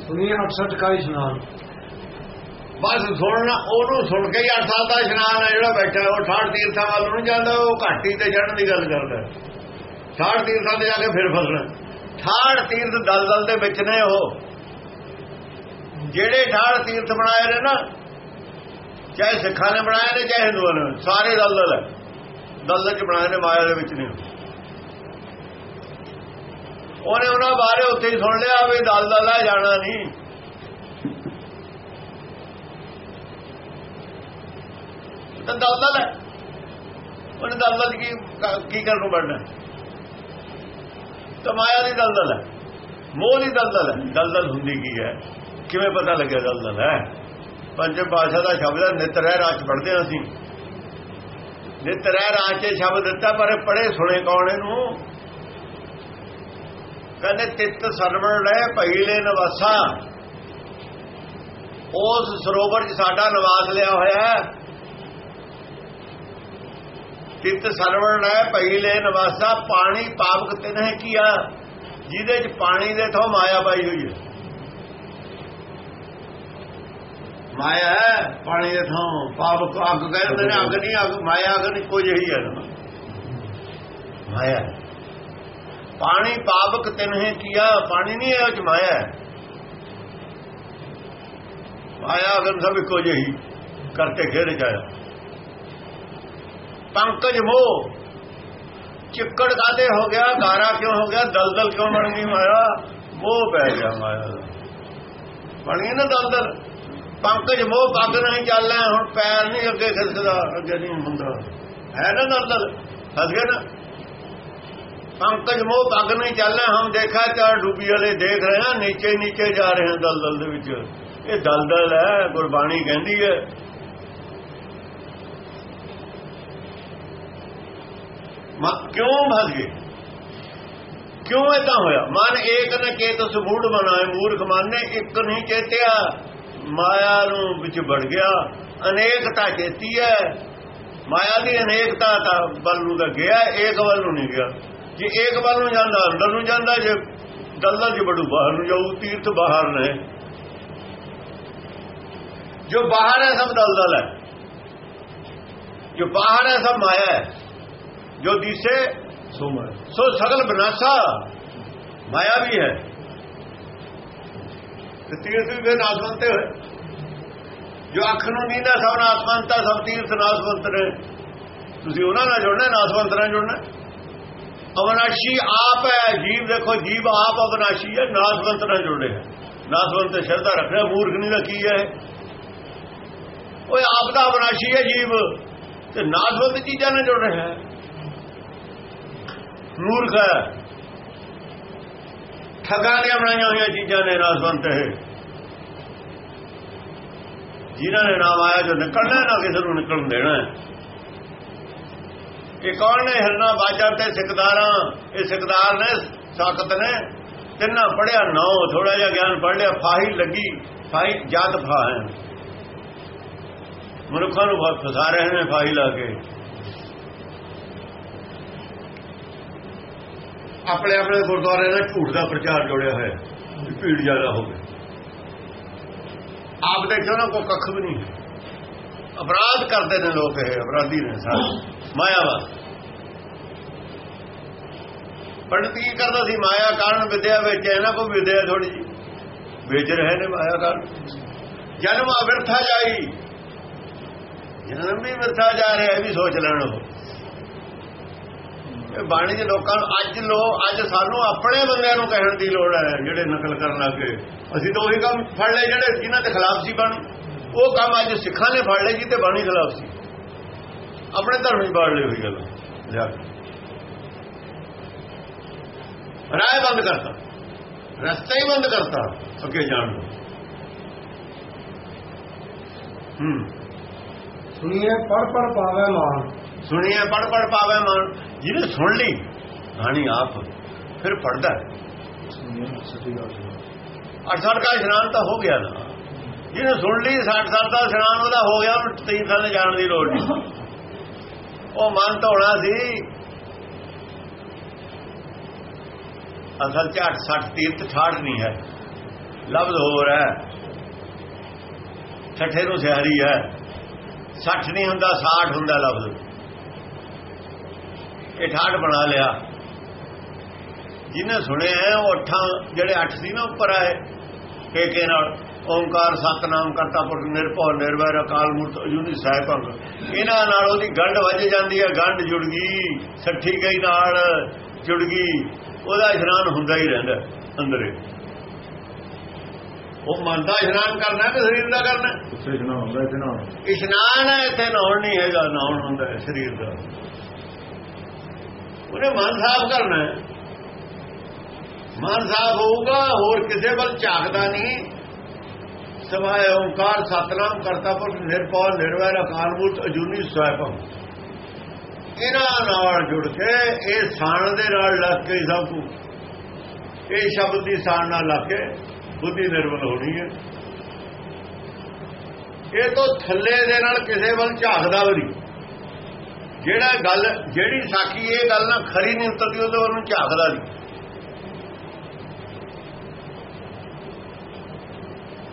ਸੁਣੀ 68 ਕਾ ਇਸ਼ਨਾਨ ਬਸ ਸੁਣਨਾ ਉਹਨੂੰ ਸੁਣ ਕੇ ਹੀ 8 ਸਾਲ ਦਾ ਇਸ਼ਨਾਨ ਹੈ ਜਿਹੜਾ ਬੈਠਾ ਉਹ ਠਾੜ ਤੀਰਥਾਂ ਵੱਲ ਨੂੰ ਜਾਂਦਾ ਉਹ ਘਾਟੀ ਤੇ ਚੜਨ ਦੀ ਗੱਲ ਕਰਦਾ ਠਾੜ ਤੀਰਥਾਂ ਤੇ ਜਾ ਕੇ ਫਿਰ ਫਸਣਾ। ਠਾੜ ਤੀਰਥ ਦਲਦਲ ਦੇ ਵਿੱਚ ਨੇ ਉਹ। ਜਿਹੜੇ ਠਾੜ ਤੀਰਥ ਬਣਾਏ ਨੇ ਨਾ ਚਾਹੇ ਸਿੱਖਾਂ ਨੇ ਬਣਾਏ ਨੇ ਚਾਹੇ ਹਿੰਦੂਆਂ ਨੇ ਸਾਰੇ ਦਲਦਲ ਹੈ। ਦਲਦਲ ਚ ਬਣਾਏ ਨੇ ਮਾਇਆ ਦੇ ਵਿੱਚ ਨੇ। ਉਹਨੇ ਉਹਨਾਂ ਬਾਰੇ ਉੱਥੇ ਹੀ ਸੁਣ ਲਿਆ ਵੀ ਦਲਦਲ ਆ ਜਾਣਾ ਨਹੀਂ ਤਾਂ ਦਲਦਲ ਹੈ ਉਹਨੇ ਦਲਦਲ ਕੀ ਕੀ ਕਰਨ ਨੂੰ ਬਣਨਾ? ਤਾਂ ਮਾਇਆ ਦੀ ਦਲਦਲ ਹੈ ਮੋਹ ਦੀ ਦਲਦਲ ਹੈ ਦਲਦਲ ਹੁੰਦੀ ਕੀ ਹੈ? ਕਿਵੇਂ ਪਤਾ ਲੱਗਿਆ ਦਲਦਲ ਹੈ ਪੰਜ ਭਾਸ਼ਾ ਦਾ ਸ਼ਬਦ ਹੈ, ਨਿਤ ਰਹਿ ਰਾਜ ਪੜਦੇ ਹਾਂ ਅਸੀਂ। ਨਿਤ ਰਹਿ ਰਾਜ ਤੇ ਸ਼ਬਦ ਦਿੱਤਾ, ਪਰ ਪੜੇ ਸੁਣੇ ਕੌਣ ਇਹਨੂੰ? ਕਹਿੰਦੇ ਤਿੱਤ ਸਰਵਣ ਰਹਿ ਭਈਲੇ ਨਵਾਸਾ। ਉਸ ਸਰੋਵਰ 'ਚ ਸਾਡਾ ਨਿਵਾਸ ਲਿਆ ਹੋਇਆ ਤਿੱਤ ਸਰਵਣ ਰਹਿ ਭਈਲੇ ਨਵਾਸਾ, ਪਾਣੀ ਪਾਵਕ ਤਿਨਹਿ ਕੀਆ ਜਿਹਦੇ ਚ ਪਾਣੀ ਦੇ ਥੋ ਮਾਇਆ ਪਾਈ ਹੋਈ ਹੈ। ਮਾਇਆ ਪਾਣੀ ਦੇ ਥਾਂ। ਪਾਪ ਅੱਗ ਕਹਿੰਦੇ ਨੇ, ਅੱਗ ਨਹੀਂ, ਅੱਗ ਮਾਇਆ ਅੱਗ ਨਹੀਂ ਜਿਹੀ ਹੈ ਨਾ। ਮਾਇਆ ਪਾਣੀ ਪਾਵਕ ਤਿਨਹੇ ਕੀਆ, ਪਾਣੀ ਨਹੀਂ ਹੈ ਚ ਮਾਇਆ ਹੈ। ਮਾਇਆ ਅਗਰ ਸਭ ਇੱਕੋ ਜਿਹੀ ਕਰਕੇ ਘੇਰ ਜਾਇਆ। ਪੰਕਜ ਮੋਹ। ਚਿੱਕੜ ਕਾਤੇ ਹੋ ਗਿਆ ਗਾਰਾ ਕਿਉਂ ਹੋ ਗਿਆ, ਦਲਦਲ ਕਿਉਂ ਬਣ ਗਈ ਮਾਇਆ? ਮੋਹ ਪੈ ਗਿਆ ਮਾਇਆ ਬਣ ਗਈ ਨਾ ਦਲਦਲ। ਪੰਕਜ ਮੋਹ ਪੱਗ ਨਹੀਂ ਚੱਲਣਾ, ਹੁਣ ਪੈਰ ਨਹੀਂ ਅੱਗੇ ਖਿਸਕਦਾ, ਅੱਗੇ ਨਹੀਂ ਹੁੰਦਾ। ਹੈ ਨਾ ਦਲਦਲ ਫਸ ਗਿਆ ਨਾ? ਪੰਕਜ ਮੋਹ ਪੱਗ ਨਹੀਂ ਚੱਲਣਾ, ਹਮ ਦੇਖਾ ਚਾਰ ਡੁੱਬੀ ਵਾਲੇ ਦੇਖ ਰਹੇ ਹਾਂ, ਨੀਚੇ ਨੀਚੇ ਜਾ ਰਹੇ ਹਾਂ ਦਲਦਲ ਦੇ ਵਿੱਚ। ਇਹ ਦਲਦਲ ਹੈ, ਗੁਰਬਾਣੀ ਕਹਿੰਦੀ ਹੈ। ਮਾ ਕਿਉਂ ਭਜ ਗਏ? ਕਿਉਂ ਇਦਾਂ ਹੋਇਆ? ਮਨ ਏਕ ਨ ਕੇਤ ਸਬੂੜ ਬਣਾਏ, ਮੂਰਖ ਮਨ ਨੇ ਇੱਕ ਨਹੀਂ ਚੇਤਿਆ। ਮਾਇਆ ਨੂੰ ਵਿੱਚ ਵੜ ਗਿਆ। ਅਨੇਕਤਾ ਚੇਤੀ ਹੈ। ਮਾਇਆ ਦੀ ਅਨੇਕਤਾ ਤਾਂ ਬਲ ਨੂੰ ਤਾਂ ਗਿਆ, ਏਕ ਵੱਲ ਨੂੰ ਨਹੀਂ ਗਿਆ। ਜੇ ਏਕ ਵੱਲ ਨੂੰ ਜਾਂਦਾ, ਅੰਦਰ ਨੂੰ ਜਾਂਦਾ, ਜੇ ਦਲਦਲ ਚ ਬੜੂ ਬਾਹਰ ਨੂੰ ਜਾਊ, ਤੀਰਥ ਬਾਹਰ ਨੇ। ਜੋ ਬਾਹਰ ਹੈ, ਸਭ ਦਲਦਲ ਹੈ। ਜੋ ਬਾਹਰ ਹੈ, ਸਭ ਮਾਇਆ ਹੈ। ਜੋ ਦਿਸੇ, ਸੋ ਮੈਂ ਸੋ ਸਗਲ ਬਨਾਸਾ ਮਾਇਆ ਵੀ ਹੈ। ਤੇ ਤੀਰਥ ਵੀ ਫਿਰ ਨਾਸਵੰਤੇ ਹੋਏ। ਜੋ ਅੱਖ ਨੂੰ ਨੀਂਦਾ ਸਭ ਨਾਸਵੰਤਾ ਸਭ ਤੀਰਥ ਨਾਸਵੰਤ ਨੇ। ਤੁਸੀਂ ਉਹਨਾਂ ਨਾਲ ਜੁੜਨਾ, ਨਾਸਵੰਤ ਨਾਲ ਜੁੜਨਾ। ਅਵਨਾਸ਼ੀ ਆਪ ਹੈ, ਜੀਵ ਦੇਖੋ, ਜੀਵ ਆਪ ਅਵਨਾਸ਼ੀ ਹੈ, ਨਾਸਵੰਤ ਨਾਲ ਜੁੜੇ ਹੈ। ਨਾਸਵੰਤ ਤੇ ਸ਼ਰਧਾ ਰੱਖਣਾ ਮੂਰਖ ਨਹੀਂ ਦਾ ਕੀ ਹੈ? ਓਏ, ਆਪ ਦਾ ਅਵਨਾਸ਼ੀ ਹੈ ਜੀਵ। ਤੇ ਨਾਸਵੰਤ ਚੀਜ਼ਾਂ ਨਾਲ ਜੁੜ ਰਿਹਾ ਹੈ। ਮੂਰਖ ਹੈ। ਠੱਗਾਂ ਦੀਆਂ ਬਣਾਈਆਂ ਹੋਈਆਂ ਚੀਜ਼ਾਂ ਨੇ ਨਾਸਵੰਤ ਹੈ ਜਿਨ੍ਹਾਂ ਨੇ ਨਾਮ ਆਇਆ ਜੋ ਨਿਕਲਣਾ ਨਾ ਕਿਸੇ ਨੂੰ ਨਿਕਲਣ ਦੇਣਾ ਇਹ ਕੌਣ ਨੇ? ਹਿਰਨਾ ਬਾਜਾਂ ਤੇ ਸਿਕਦਾਰਾਂ ਇਹ ਸਿਕਦਾਰ ਨੇ, ਸਾਖਤ ਨੇ। ਤਿੰਨਾ ਪੜਿਆ ਨੌ ਥੋੜਾ ਜਿਹਾ ਗਿਆਨ ਪੜ ਲਿਆ, ਫਾਹੀ ਲੱਗੀ। ਫਾਹੀ ਜਾਤ ਫਾ ਹੈ। ਮਨੁੱਖਾਂ ਨੂੰ ਬਹੁਤ ਫਸਾ ਰਹੇ ਨੇ ਫਾਹੀ ਲਾ ਕੇ। ਆਪਣੇ ਆਪਣੇ ਗੁਰਦੁਆਰੇ ਨਾਲ ਝੂਠ ਦਾ ਪ੍ਰਚਾਰ ਜੋੜਿਆ ਹੋਇਆ ਭੀੜ ਜ਼ਿਆਦਾ ਹੋਵੇ ਆਪ ਦੇਖੋ ਨਾ ਕੋਈ ਕੱਖ ਵੀ ਨਹੀਂ ਅਪਰਾਧ ਕਰਦੇ ਨੇ ਲੋਕ ਇਹ, ਅਪਰਾਧੀ ਨੇ ਸਾਰੇ। ਮਾਇਆਵਾਦ ਪੰਡਤ ਕੀ ਕਰਦਾ ਸੀ? ਮਾਇਆ ਕਾਰਨ ਵਿਦਿਆ ਵਿੱਚ ਇਹਨਾਂ ਕੋ ਵਿਦਿਆ ਥੋੜੀ ਜੀ ਵੇਚ ਰਹੇ ਨੇ ਮਾਇਆ ਕਾਰਨ। ਜਨਮ ਅਵਿਰਥਾ ਜਾਈ। ਜਨਮ ਵੀ ਵਿਰਥਾ ਜਾ ਰਿਹਾ, ਇਹ ਵੀ ਸੋਚ ਲੈਣ ਉਹ। ਇਹ ਬਾਣੀ ਦੇ ਲੋਕਾਂ ਨੂੰ। ਅੱਜ ਲੋ ਅੱਜ ਸਾਨੂੰ ਆਪਣੇ ਬੰਦਿਆਂ ਨੂੰ ਕਹਿਣ ਦੀ ਲੋੜ ਹੈ ਜਿਹੜੇ ਨਕਲ ਕਰਨ ਲੱਗੇ ਅਸੀਂ ਤਾਂ ਉਹੀ ਕੰਮ ਫੜ ਲਏ ਜਿਹੜੇ ਜਿਨ੍ਹਾਂ ਦੇ ਖਿਲਾਫ ਸੀ ਬਾਣੀ। ਉਹ ਕੰਮ ਅੱਜ ਸਿੱਖਾਂ ਨੇ ਫੜ ਲਏ ਜੀ ਤੇ ਬਾਣੀ ਖਿਲਾਫ ਸੀ। ਆਪਣੇ ਧਰਮ ਹੀ ਬਾੜ ਲਈ ਹੋਈ ਗੱਲ। ਲਿਆ। ਰਾਹ ਬੰਦ ਕਰਤਾ। ਰਸਤਾ ਹੀ ਬੰਦ ਕਰਤਾ ਅੱਗੇ ਜਾਣ ਨੂੰ। ਹੂੰ। ਸੁਣੀਏ ਪੜ ਪਰ ਪਾਵੇ ਮਾਨ ਸੁਣੀਏ ਪੜ ਪੜ ਪਾਵੇ ਮਨ ਜਿਹਨੇ ਸੁਣ ਲਈ ਬਾਣੀ ਆਪ ਫਿਰ ਪੜਦਾ ਸੁਣੋ ਅਠਸਠ ਦਾ ਇਸ਼ਨਾਨ ਤਾਂ ਹੋ ਗਿਆ ਨਾ। ਜਿਹਨੇ ਸੁਣ ਲਈ 60 ਸਾਲ ਦਾ ਇਸ਼ਨਾਨ ਉਹਦਾ ਹੋ ਗਿਆ ਉਹਨੂੰ ਤੀਰਥਾਂ ਤੇ ਜਾਣ ਦੀ ਲੋੜ ਨਹੀਂ। ਉਹ ਮਨ ਧੋਣਾ ਸੀ। ਅਸਲ ਚ 60 ਤੀਰਥ ਠਾੜ ਨਹੀਂ ਹੈ। ਲਫ਼ਜ਼ ਹੋਰ ਹੈ। ਛੱਠੇ ਨੂੰ ਸਿਆਰੀ ਹੈ। 60 ਨਹੀਂ ਹੁੰਦਾ 60 ਹੁੰਦਾ ਲਫ਼ਜ਼। ਇਹ ਠਾੜ ਬਣਾ ਲਿਆ। ਜਿਹਨੇ ਸੁਣਿਆ ਉਹ ਅੱਠਾਂ ਜਿਹੜੇ ਅੱਠ ਸੀ ਨਾ ਉੱਪਰ ਆਏ ਕੇ ਕੇ ਨਾਲ ਓੰਕਾਰ ਸਤਨਾਮ ਕਰਤਾ ਪੁਰਖ ਨਿਰਭਉ ਨਿਰਵੈਰ ਅਕਾਲ ਮੂਰਤ ਅਜੂਨੀ ਸਾਹਿਬੰਗ ਇਹਨਾਂ ਨਾਲ ਉਹਦੀ ਗੰਢ ਵੱਜ ਜਾਂਦੀ ਹੈ ਗੰਢ ਜੁੜ ਗਈ ਸੱਠੀ ਗਈ ਨਾਲ ਜੁੜ ਗਈ। ਉਹਦਾ ਇਸ਼ਨਾਨ ਹੁੰਦਾ ਹੀ ਰਹਿੰਦਾ ਅੰਦਰੇ। ਉਹ ਮਨ ਦਾ ਇਸ਼ਨਾਨ ਕਰਨਾ ਕਿ ਸਰੀਰ ਦਾ ਕਰਨਾ? ਜਨਾ ਹੁੰਦਾ ਜਨਾ ਇਸ਼ਨਾਨ ਹੈ ਇੱਥੇ ਨਹਾਉਣ ਨਹੀਂ ਹੈਗਾ ਨਹਾਉਣ ਹੁੰਦਾ ਹੈ ਸਰੀਰ ਦਾ। ਉਹਨੇ ਮਨ ਸਾਫ਼ ਕਰਨਾ ਹੈ। ਮਨ ਸਾਫ਼ ਹੋਊਗਾ, ਹੋਰ ਕਿਸੇ ਵੱਲ ਝਾਕਦਾ ਨਹੀਂ। ਸਵਾਏ ਓੰਕਾਰ ਸਤਨਾਮ ਕਰਤਾ ਪੁਰਖ ਨਿਰਭਉ ਨਿਰਵੈਰ ਅਕਾਲ ਮੂਰਤ ਅਜੂਨੀ ਸਵੈਭੰ ਇਹਨਾਂ ਨਾਲ ਜੁੜ ਕੇ ਇਹ ਸਾਣ ਦੇ ਨਾਲ ਲੱਗ ਕੇ ਸਭ ਕੁ ਇਹ ਸ਼ਬਦ ਦੀ ਸਾਣ ਨਾਲ ਲੱਗ ਕੇ ਬੁੱਧੀ ਨਿਰਮਲ ਹੋਣੀ ਹੈ। ਇਹ ਤੋਂ ਥੱਲੇ ਦੇ ਨਾਲ ਕਿਸੇ ਵੱਲ ਝਾਕਦਾ ਵੀ ਨਹੀਂ। ਜਿਹੜਾ ਗੱਲ ਜਿਹੜੀ ਸਾਖੀ ਇਹ ਗੱਲ ਨਾ ਖਰੀ ਨਹੀਂ ਉਤਰਦੀ ਉਹਦੇ ਉਹਨੂੰ ਝਾਕਦਾ ਨਹੀਂ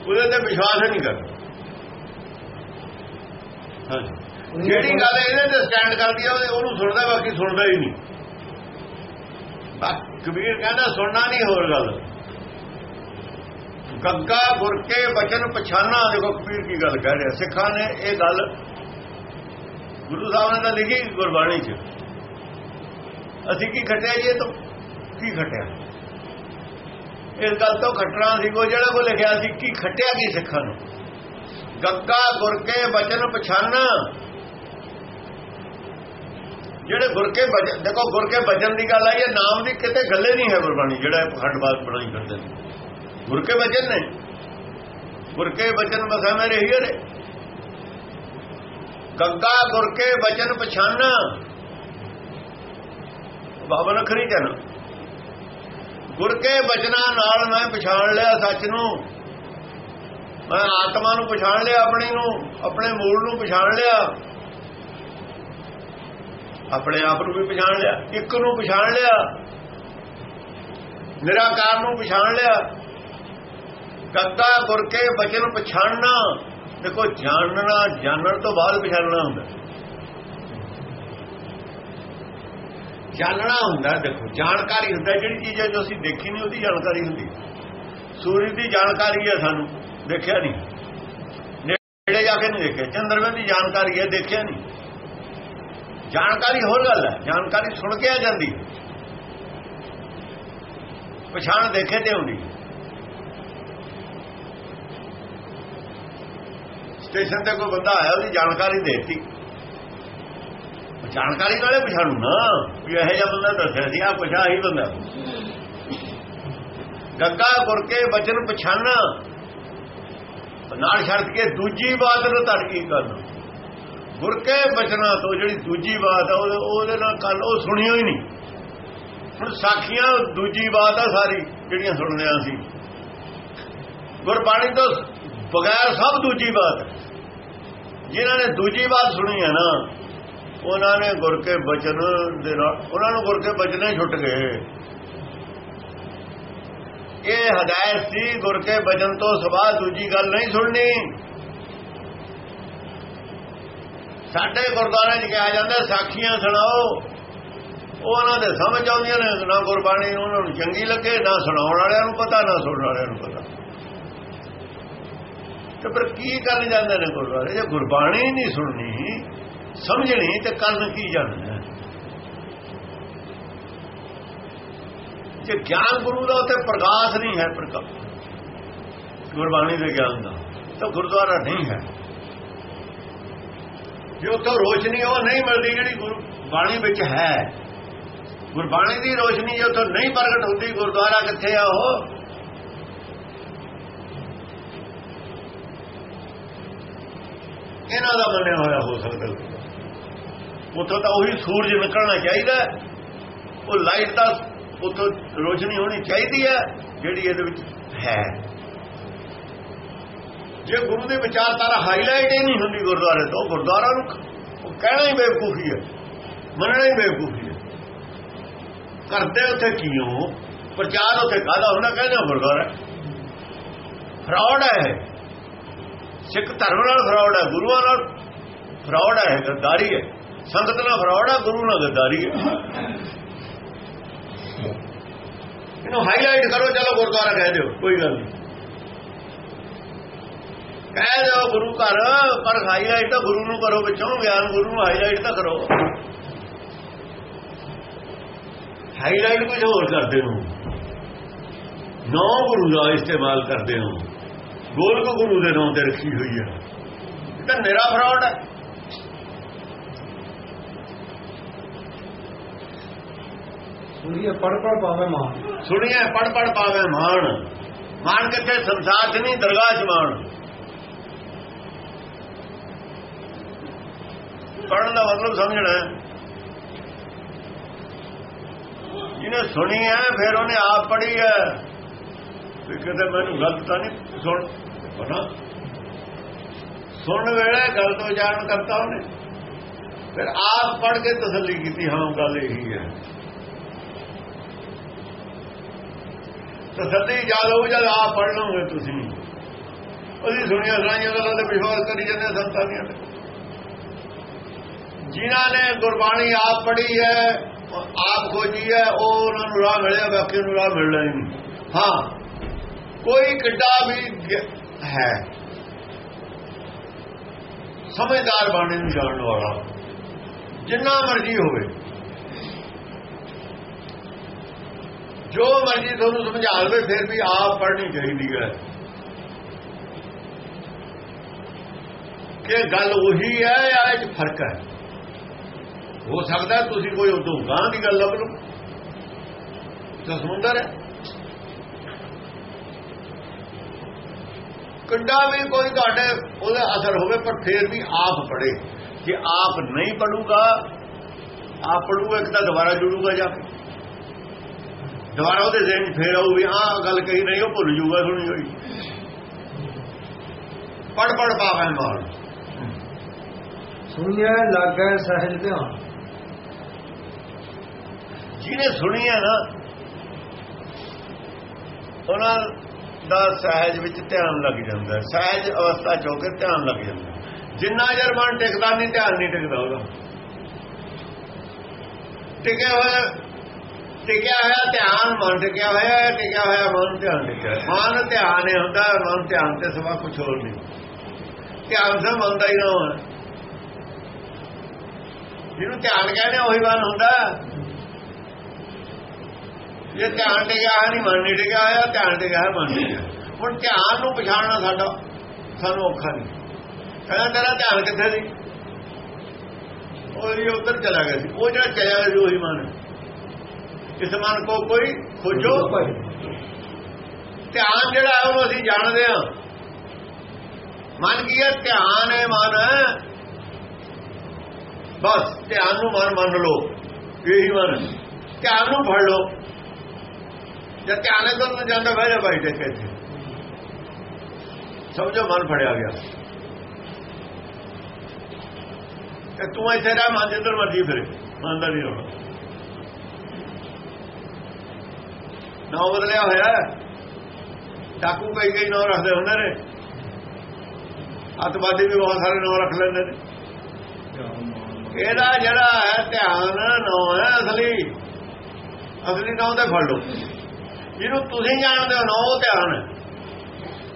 ਉਹਦੇ ਤੇ ਵਿਸ਼ਵਾਸ ਨਹੀਂ ਕਰਦਾ ਜਿਹੜੀ ਗੱਲ ਇਹਦੇ ਤੇ ਸਟੈਂਡ ਕਰਦੀ ਆ ਉਹਨੂੰ ਸੁਣਦਾ ਬਾਕੀ ਸੁਣਦਾ ਹੀ ਨਹੀਂ। ਕਬੀਰ ਕਹਿੰਦਾ ਸੁਣਨਾ ਨਹੀਂ ਹੋਰ ਗੱਲ। ਗੱਗਾ ਗੁਰਕੇ ਬਚਨ ਪਛਾਨਾ ਦੇਖੋ ਕਬੀਰ ਕੀ ਗੱਲ ਕਹਿ ਰਿਹਾ। ਸਿੱਖਾਂ ਨੇ ਇਹ ਗੱਲ ਗੁਰੂ ਸਾਹਿਬ ਨੇ ਤਾਂ ਲਿਖੀ ਗੁਰਬਾਣੀ 'ਚ। ਅਸੀਂ ਕੀ ਖਟਿਆ ਜੀ, ਇਹ ਤੋਂ ਕੀ ਖਟਿਆ? ਇਸ ਗੱਲ ਤੋਂ ਖਟਣਾ ਸੀ ਕੋ ਜਿਹੜਾ ਕੋ ਲਿਖਿਆ ਸੀ, ਕੀ ਖਟਿਆ ਕੀ ਸਿੱਖਾਂ ਨੂੰ? ਗੱਗਾ ਗੁਰ ਕੇ ਬਚਨ ਪਛਾਨਾ ਜਿਹੜੇ ਗੁਰ ਕੇ ਬਚਨ ਦੇਖੋ ਗੁਰ ਕੇ ਬਚਨ ਦੀ ਗੱਲ ਆਈ ਹੈ ਨਾਮ ਦੀ ਕਿਤੇ ਗੱਲੇ ਨਹੀਂ ਹੈ ਗੁਰਬਾਣੀ, ਜਿਹੜਾ ਖੰਡਬਾਦ ਬਣਾਈ ਕਰਦੇ ਨੇ। ਗੁਰ ਕੇ ਬਚਨ ਨੇ। ਗੁਰ ਕੇ ਬਚਨ ਬਸਾ ਮੇਰੇ ਹੀ ਗੱਗਾ ਗੁਰ ਕੇ ਬਚਨ ਪਛਾਨਾ। ਬਾਬਾ ਨਖਰੀ ਜਨ ਗੁਰ ਕੇ ਬਚਨਾਂ ਨਾਲ ਮੈਂ ਪਛਾਣ ਲਿਆ ਸੱਚ ਨੂੰ। ਮੈਂ ਆਤਮਾ ਨੂੰ ਪਛਾਣ ਲਿਆ ਆਪਣੀ ਨੂੰ, ਆਪਣੇ ਮੂਲ ਨੂੰ ਪਛਾਣ ਲਿਆ। ਆਪਣੇ ਆਪ ਨੂੰ ਵੀ ਪਛਾਣ ਲਿਆ, ਇੱਕ ਨੂੰ ਪਛਾਣ ਲਿਆ। ਨਿਰਾਕਾਰ ਨੂੰ ਪਛਾਣ ਲਿਆ। ਗੱਗਾ ਗੁਰ ਕੇ ਬਚਨ ਪਛਾਣਨਾ। ਦੇਖੋ, ਜਾਣਨਾ, ਜਾਣਨ ਤੋਂ ਬਾਅਦ ਪਛਾਣਨਾ ਹੁੰਦਾ। ਜਾਣਨਾ ਹੁੰਦਾ, ਦੇਖੋ, ਜਾਣਕਾਰੀ ਹੁੰਦਾ, ਜਿਹੜੀ ਚੀਜ਼ ਹੈ ਜੋ ਅਸੀਂ ਦੇਖੀ ਨਹੀਂ, ਉਹਦੀ ਜਾਣਕਾਰੀ ਹੁੰਦੀ। ਸੂਰਜ ਦੀ ਜਾਣਕਾਰੀ ਹੈ ਸਾਨੂੰ, ਦੇਖਿਆ ਨਹੀਂ। ਨੇੜੇ ਜਾ ਕੇ ਨਹੀਂ ਦੇਖਿਆ, ਚੰਦਰਮੇ ਦੀ ਜਾਣਕਾਰੀ ਹੈ, ਦੇਖਿਆ ਨਹੀਂ। ਜਾਣਕਾਰੀ ਹੋਰ ਗੱਲ ਹੈ, ਜਾਣਕਾਰੀ ਸੁਣ ਕੇ ਆ ਜਾਂਦੀ। ਪਛਾਣ ਦੇਖੇ ਤੇ ਹੁੰਦੀ ਸਟੇਸ਼ਨ ਤੇ ਕੋਈ ਬੰਦਾ ਆਇਆ, ਉਹਦੀ ਜਾਣਕਾਰੀ ਦੇਤੀ। ਜਾਣਕਾਰੀ ਨਾਲੇ ਪਛਾਣੂ ਨਾ ਵੀ ਇਹ ਜਿਹਾ ਬੰਦਾ ਦੱਸਿਆ ਸੀ ਆ ਪੁੱਛਾ ਹੀ ਬੰਦਾ। ਗੱਗਾ ਗੁਰ ਕੇ ਬਚਨ ਪਛਾਣਾ। ਨਾਲ ਛੱਡ ਕੇ ਦੂਜੀ ਬਾਤ ਨੂੰ ਤੜਕੀ ਕਰਨਾ। ਗੁਰ ਕੇ ਬਚਨਾ ਤੋਂ ਜਿਹੜੀ ਦੂਜੀ ਬਾਤ ਆ ਉਹਦੇ ਨਾਲ ਕੱਲ ਉਹ ਸੁਣਿਓ ਹੀ ਨਹੀਂ। ਹੁਣ ਸਾਖੀਆਂ, ਦੂਜੀ ਬਾਤ ਆ ਸਾਰੀ, ਜਿਹੜੀਆਂ ਸੁਣਦੇ ਆ ਸੀ ਗੁਰਬਾਣੀ ਤੋਂ ਬਗੈਰ ਸਭ ਦੂਜੀ ਬਾਤ। ਜਿਨ੍ਹਾਂ ਨੇ ਦੂਜੀ ਬਾਤ ਸੁਣੀ ਹੈ ਨਾ, ਉਹਨਾਂ ਨੇ ਗੁਰ ਕੇ ਬਚਨ ਦੇ ਨਾਲ ਉਹਨਾਂ ਨੂੰ ਗੁਰ ਕੇ ਬਚਨੇ ਛੁੱਟ ਗਏ। ਇਹ ਹਦਾਇਤ ਸੀ ਗੁਰ ਕੇ ਬਚਨ ਤੋਂ ਸਵਾ ਦੂਜੀ ਗੱਲ ਨਹੀਂ ਸੁਣਨੀ। ਸਾਡੇ ਗੁਰਦੁਆਰੇ 'ਚ ਕਿਹਾ ਜਾਂਦਾ, ਸਾਖੀਆਂ ਸੁਣਾਓ। ਉਹਨਾਂ ਦੇ ਸਮਝ ਆਉਂਦੀਆਂ ਨੇ, ਨਾ ਗੁਰਬਾਣੀ ਉਹਨਾਂ ਨੂੰ ਚੰਗੀ ਲੱਗੇ, ਨਾ ਸੁਣਾਉਣ ਵਾਲਿਆਂ ਨੂੰ ਪਤਾ, ਨਾ ਸੁਣਨ ਵਾਲਿਆਂ ਨੂੰ ਪਤਾ। ਤੇ ਪਰ ਕੀ ਕਰਨ ਜਾਂਦੇ ਨੇ ਗੁਰਦੁਆਰੇ? ਜੇ ਗੁਰਬਾਣੀ ਨਹੀਂ ਸੁਣਨੀ, ਸਮਝਣੀ ਤੇ ਕਰਨ ਕੀ ਜਾਣਨਾ ਜੇ ਗਿਆਨ ਗੁਰੂ ਦਾ ਉੱਥੇ ਪ੍ਰਕਾਸ਼ ਨਹੀਂ ਹੈ ਪ੍ਰਕਾਸ਼ ਗੁਰਬਾਣੀ ਦੇ ਗਿਆਨ ਦਾ, ਤਾਂ ਗੁਰਦੁਆਰਾ ਨਹੀਂ ਹੈ। ਜੇ ਉੱਥੋਂ ਰੋਸ਼ਨੀ ਉਹ ਨਹੀਂ ਮਿਲਦੀ ਜਿਹੜੀ ਗੁਰੂ ਬਾਣੀ ਵਿੱਚ ਹੈ, ਗੁਰਬਾਣੀ ਦੀ ਰੋਸ਼ਨੀ ਜੇ ਉੱਥੋਂ ਨਹੀਂ ਪ੍ਰਗਟ ਹੁੰਦੀ, ਗੁਰਦੁਆਰਾ ਕਿੱਥੇ ਆ ਉਹ? ਇਹਨਾਂ ਦਾ ਮੰਨਿਆ ਹੋਇਆ ਹੋ ਸਕਦਾ ਉੱਥੋਂ ਤਾਂ ਉਹੀ ਸੂਰਜ ਨਿਕਲਣਾ ਚਾਹੀਦਾ ਉਹ ਲਾਈਟ ਦਾ ਉੱਥੋਂ ਰੋਸ਼ਨੀ ਹੋਣੀ ਚਾਹੀਦੀ ਹੈ, ਜਿਹੜੀ ਇਹਦੇ ਵਿੱਚ ਹੈ। ਜੇ ਗੁਰੂ ਦੀ ਵਿਚਾਰਧਾਰਾ ਹਾਈਲਾਈਟ ਹੀ ਨਹੀਂ ਹੁੰਦੀ ਗੁਰਦੁਆਰੇ ਤੋਂ, ਗੁਰਦੁਆਰਾ ਨੂੰ ਉਹ ਕਹਿਣਾ ਹੀ ਬੇਵਕੂਫੀ ਹੈ, ਮੰਨਣਾ ਹੀ ਬੇਵਕੂਫੀ ਹੈ। ਕਰਦੇ ਉੱਥੇ ਕਿਉਂ? ਪ੍ਰਚਾਰ ਉੱਥੇ ਕਾਹਦਾ ਹੁੰਦਾ? ਕਹਿੰਦੇ ਗੁਰਦੁਆਰਾ। ਫਰਾਡ ਹੈ ਸਿੱਖ ਧਰਮ ਨਾਲ ਫਰਾਡ ਹੈ, ਗੁਰੂਆਂ ਨਾਲ ਫਰਾਡ ਹੈ ਗੱਦਾਰੀ ਹੈ। ਸੰਗਤ ਨਾਲ ਫਰਾਡ ਹੈ, ਗੁਰੂ ਨਾਲ ਗੱਦਾਰੀ ਹੈ। ਇਹਨੂੰ ਹਾਈਲਾਈਟ ਕਰੋ, ਚਲੋ ਗੁਰਦੁਆਰਾ ਕਹਿ ਦਿਓ, ਕੋਈ ਗੱਲ ਨਹੀਂ। ਕਹਿ ਦਿਓ ਗੁਰੂ ਘਰ, ਪਰ ਹਾਈਲਾਈਟ ਤਾਂ ਗੁਰੂ ਨੂੰ ਕਰੋ ਵਿੱਚੋਂ ਗਿਆਨ ਗੁਰੂ ਨੂੰ ਹਾਈਲਾਈਟ ਤਾਂ ਕਰੋ। ਹਾਈਲਾਈਟ ਕੁਝ ਹੋਰ ਕਰਦੇ ਹੋ। ਨੌ ਗੁਰੂ ਦਾ ਇਸਤੇਮਾਲ ਕਰਦੇ ਹੋ। ਗੋਲਕ ਗੁਰੂ ਦੇ ਨਾਮ ਤੇ ਰੱਖੀ ਹੋਈ ਹੈ। ਇਹ ਤਾਂ ਮੇਰਾ ਫਰਾਡ ਹੈ। ਸੁਣੀਏ ਪੜ ਪੜ ਪਾਵੇ ਮਾਨ ਸੁਣੀਏ ਪੜ ਪੜ ਪਾਵੇ ਮਾਣ। ਮਾਣ ਕਿੱਥੇ? ਸੰਸਾਰ 'ਚ ਨਹੀਂ ਦਰਗਾਹ 'ਚ ਮਾਣ। ਪੜਨ ਦਾ ਮਤਲਬ ਸਮਝਣਾ ਜਿਹਨੇ ਸੁਣੀ ਹੈ ਫਿਰ ਉਹਨੇ ਆਪ ਪੜ੍ਹੀ ਹੈ। ਵੀ ਕਿਤੇ ਮੈਨੂੰ ਗਲਤ ਤਾਂ ਨਹੀਂ ਸੁਣ। ਬਣਾ ਸੁਣ ਵੇਲੇ ਗੱਲ ਤੋਂ ਜਾਣ ਕਰਤਾ ਉਹਨੇ। ਫਿਰ ਆਪ ਪੜ੍ਹ ਕੇ ਤਸੱਲੀ ਕੀਤੀ, ਹਾਂ ਗੱਲ ਇਹੀ ਹੈ। ਤਸੱਲੀ ਜਦ ਹੋ ਜਦ ਆਪ ਪੜ੍ਹ ਲਓਗੇ ਤੁਸੀਂ। ਉਹਦੀ ਸੁਣੀਆਂ ਸੁਣਾਈਆਂ ਗੱਲਾਂ ਤੇ ਵਿਸ਼ਵਾਸ ਕਰੀ ਜਾਂਦੇ ਸੰਤਾਂ ਦੀਆਂ ਤੇ। ਜਿਨ੍ਹਾਂ ਨੇ ਗੁਰਬਾਣੀ ਆਪ ਪੜ੍ਹੀ ਹੈ ਆਪ ਖੋਜੀ ਹੈ, ਉਹ ਉਹਨਾਂ ਨੂੰ ਰਾਹ ਮਿਲਿਆ, ਬਾਕੀ ਨੂੰ ਰਾਹ ਮਿਲਣਾ ਹੀ ਨਹੀਂ। ਹਾਂ, ਕੋਈ ਕਿੱਡਾ ਵੀ ਹੈ। ਸਮਝਦਾਰ ਬਾਣੀ ਨੂੰ ਜਾਣਨ ਵਾਲਾ। ਜਿੰਨਾ ਮਰਜ਼ੀ ਹੋਵੇ। ਜੋ ਮਰਜ਼ੀ ਤੁਹਾਨੂੰ ਸਮਝਾ ਲਵੇ, ਫਿਰ ਵੀ ਆਪ ਪੜ੍ਹਨੀ ਚਾਹੀਦੀ ਹੈ। ਕਿ ਗੱਲ ਉਹੀ ਹੈ ਜਾਂ ਇਹ ਫ਼ਰਕ ਹੈ? ਹੋ ਸਕਦਾ ਤੁਸੀਂ ਕੋਈ ਉਦੋਂ ਗਾਂ ਦੀ ਗੱਲ ਲੱਭ ਲਓ। ਤਾਂ ਸਮੁੰਦਰ ਹੈ। ਕਿੱਡਾ ਵੀ ਕੋਈ ਤੁਹਾਡੇ ਉਹਦਾ ਅਸਰ ਹੋਵੇ ਪਰ ਫਿਰ ਵੀ ਆਪ ਪੜੇ ਜੇ ਆਪ ਨਹੀਂ ਪੜੂਗਾ ਆਪ ਪੜੂਗਾ ਇੱਕ ਤਾਂ ਦੁਬਾਰਾ ਜੁੜੂਗਾ ਜਾ ਦੁਬਾਰਾ ਉਹਦੇ ਜ਼ਿਹਨ ਫੇਰ ਆਊ ਵੀ ਆਹ ਗੱਲ ਕਹੀ ਨਹੀਂ ਉਹ ਭੁੱਲ ਜੂਗਾ ਸੁਣੀ ਹੋਈ। ਪੜ ਪੜ ਪਾਵੇਂ ਮਾਰ ਸੁਣਿਆ ਲੱਗੈ ਸਹਿਜ ਧਿਆਨ। ਜਿਹਨੇ ਸੁਣੀ ਹੈ ਨਾ ਉਹਨਾਂ ਦਾ ਸਹਿਜ ਵਿੱਚ ਧਿਆਨ ਲੱਗ ਜਾਂਦਾ ਸਹਿਜ ਅਵਸਥਾ ਚ ਹੋ ਕੇ ਧਿਆਨ ਲੱਗ ਜਾਂਦਾ ਜਿੰਨਾ ਜਰ ਮਨ ਟਿਕਦਾ ਨਹੀਂ, ਧਿਆਨ ਨਹੀਂ ਟਿਕਦਾ ਉਹਦਾ। ਟਿਕਿਆ ਹੋਇਆ ਟਿਕਿਆ ਹੋਇਆ ਧਿਆਨ, ਮਨ ਟਿਕਿਆ ਹੋਇਆ ਟਿਕਿਆ ਹੋਇਆ ਮਨ ਧਿਆਨ ਟਿਕਿਆ ਹੋਇਆ। ਮਨ ਧਿਆਨ ਹੀ ਹੁੰਦਾ, ਮਨ ਧਿਆਨ ਤੇ ਸਵਾ ਕੁਝ ਹੋਰ ਨਹੀਂ। ਧਿਆਨ ਸੇ ਮਨ ਹੀ ਨਾ ਹੋਣਾ ਜਿਹਨੂੰ ਧਿਆਨ ਕਹਿੰਦੇ ਉਹੀ ਮਨ ਹੁੰਦਾ। ਜੇ ਧਿਆਨ ਟਿਕਿਆ ਹੈ ਨਹੀਂ ਮਨ ਨਹੀਂ ਟਿਕਿਆ ਹੋਇਆ ਧਿਆਨ ਟਿਕਿਆ ਹੈ ਮਨ ਨਹੀਂ ਟਿਕਿਆ ਹੁਣ ਧਿਆਨ ਨੂੰ ਪਛਾਣਨਾ ਸਾਡਾ, ਸਾਨੂੰ ਔਖਾ ਨਹੀਂ ਕਹਿੰਦਾ, ਤੇਰਾ ਧਿਆਨ ਕਿੱਥੇ ਸੀ? ਉਹ ਜੀ ਉੱਧਰ ਚਲਾ ਗਿਆ ਸੀ। ਉਹ ਜਿਹੜਾ ਚਲਾ ਗਿਆ ਸੀ, ਉਹੀ ਮਨ। ਹੈ। ਇਸ ਮਨ ਕੋ ਕੋਈ ਖੋਜੋ। ਧਿਆਨ ਜਿਹੜਾ ਹੈ, ਉਹਨੂੰ ਅਸੀਂ ਜਾਣਦੇ ਹਾਂ। ਮਨ ਕੀ ਹੈ? ਧਿਆਨ ਹੈ ਮਨ। ਹੈ ਬਸ, ਧਿਆਨ ਨੂੰ ਮਨ ਮੰਨ ਲਓ। ਇਹੀ ਮਨ। ਧਿਆਨ ਨੂੰ ਫੜ ਲਓ। ਜੇ ਧਿਆਨ ਇਧਰ ਨੂੰ ਜਾਂਦਾ, ਬਹਿ ਜਾ ਬਾਈ ਟੇਕੇ ਤੇ ਸਮਝੋ, ਮਨ ਫੜਿਆ ਗਿਆ। ਤੇ ਤੂੰ ਇੱਥੇ ਰਹਿ, ਮਨ ਜਿੱਧਰ ਮਰਜ਼ੀ ਫਿਰੇ। ਮਨ ਦਾ ਨਹੀਂ ਹੋਣਾ ਨਾ ਬਦਲਿਆ ਹੋਇਆ ਡਾਕੂ ਕਈ ਕਈ ਨਾਂ ਰੱਖਦੇ ਹੁੰਦੇ ਨੇ। ਅਤਵਾਦੀ ਵੀ ਬਹੁਤ ਸਾਰੇ ਨਾਂ ਰੱਖ ਲੈਂਦੇ ਨੇ। ਇਹਦਾ ਜਿਹੜਾ ਹੈ ਧਿਆਨ, ਨਾਂ ਹੈ ਅਸਲੀ। ਅਸਲੀ ਨਾਂ ਤੇ ਫੜ ਲਓ। ਜਿਹਨੂੰ ਤੁਸੀਂ ਜਾਣਦੇ ਹੋ ਨਾ, ਉਹ ਧਿਆਨ ਹੈ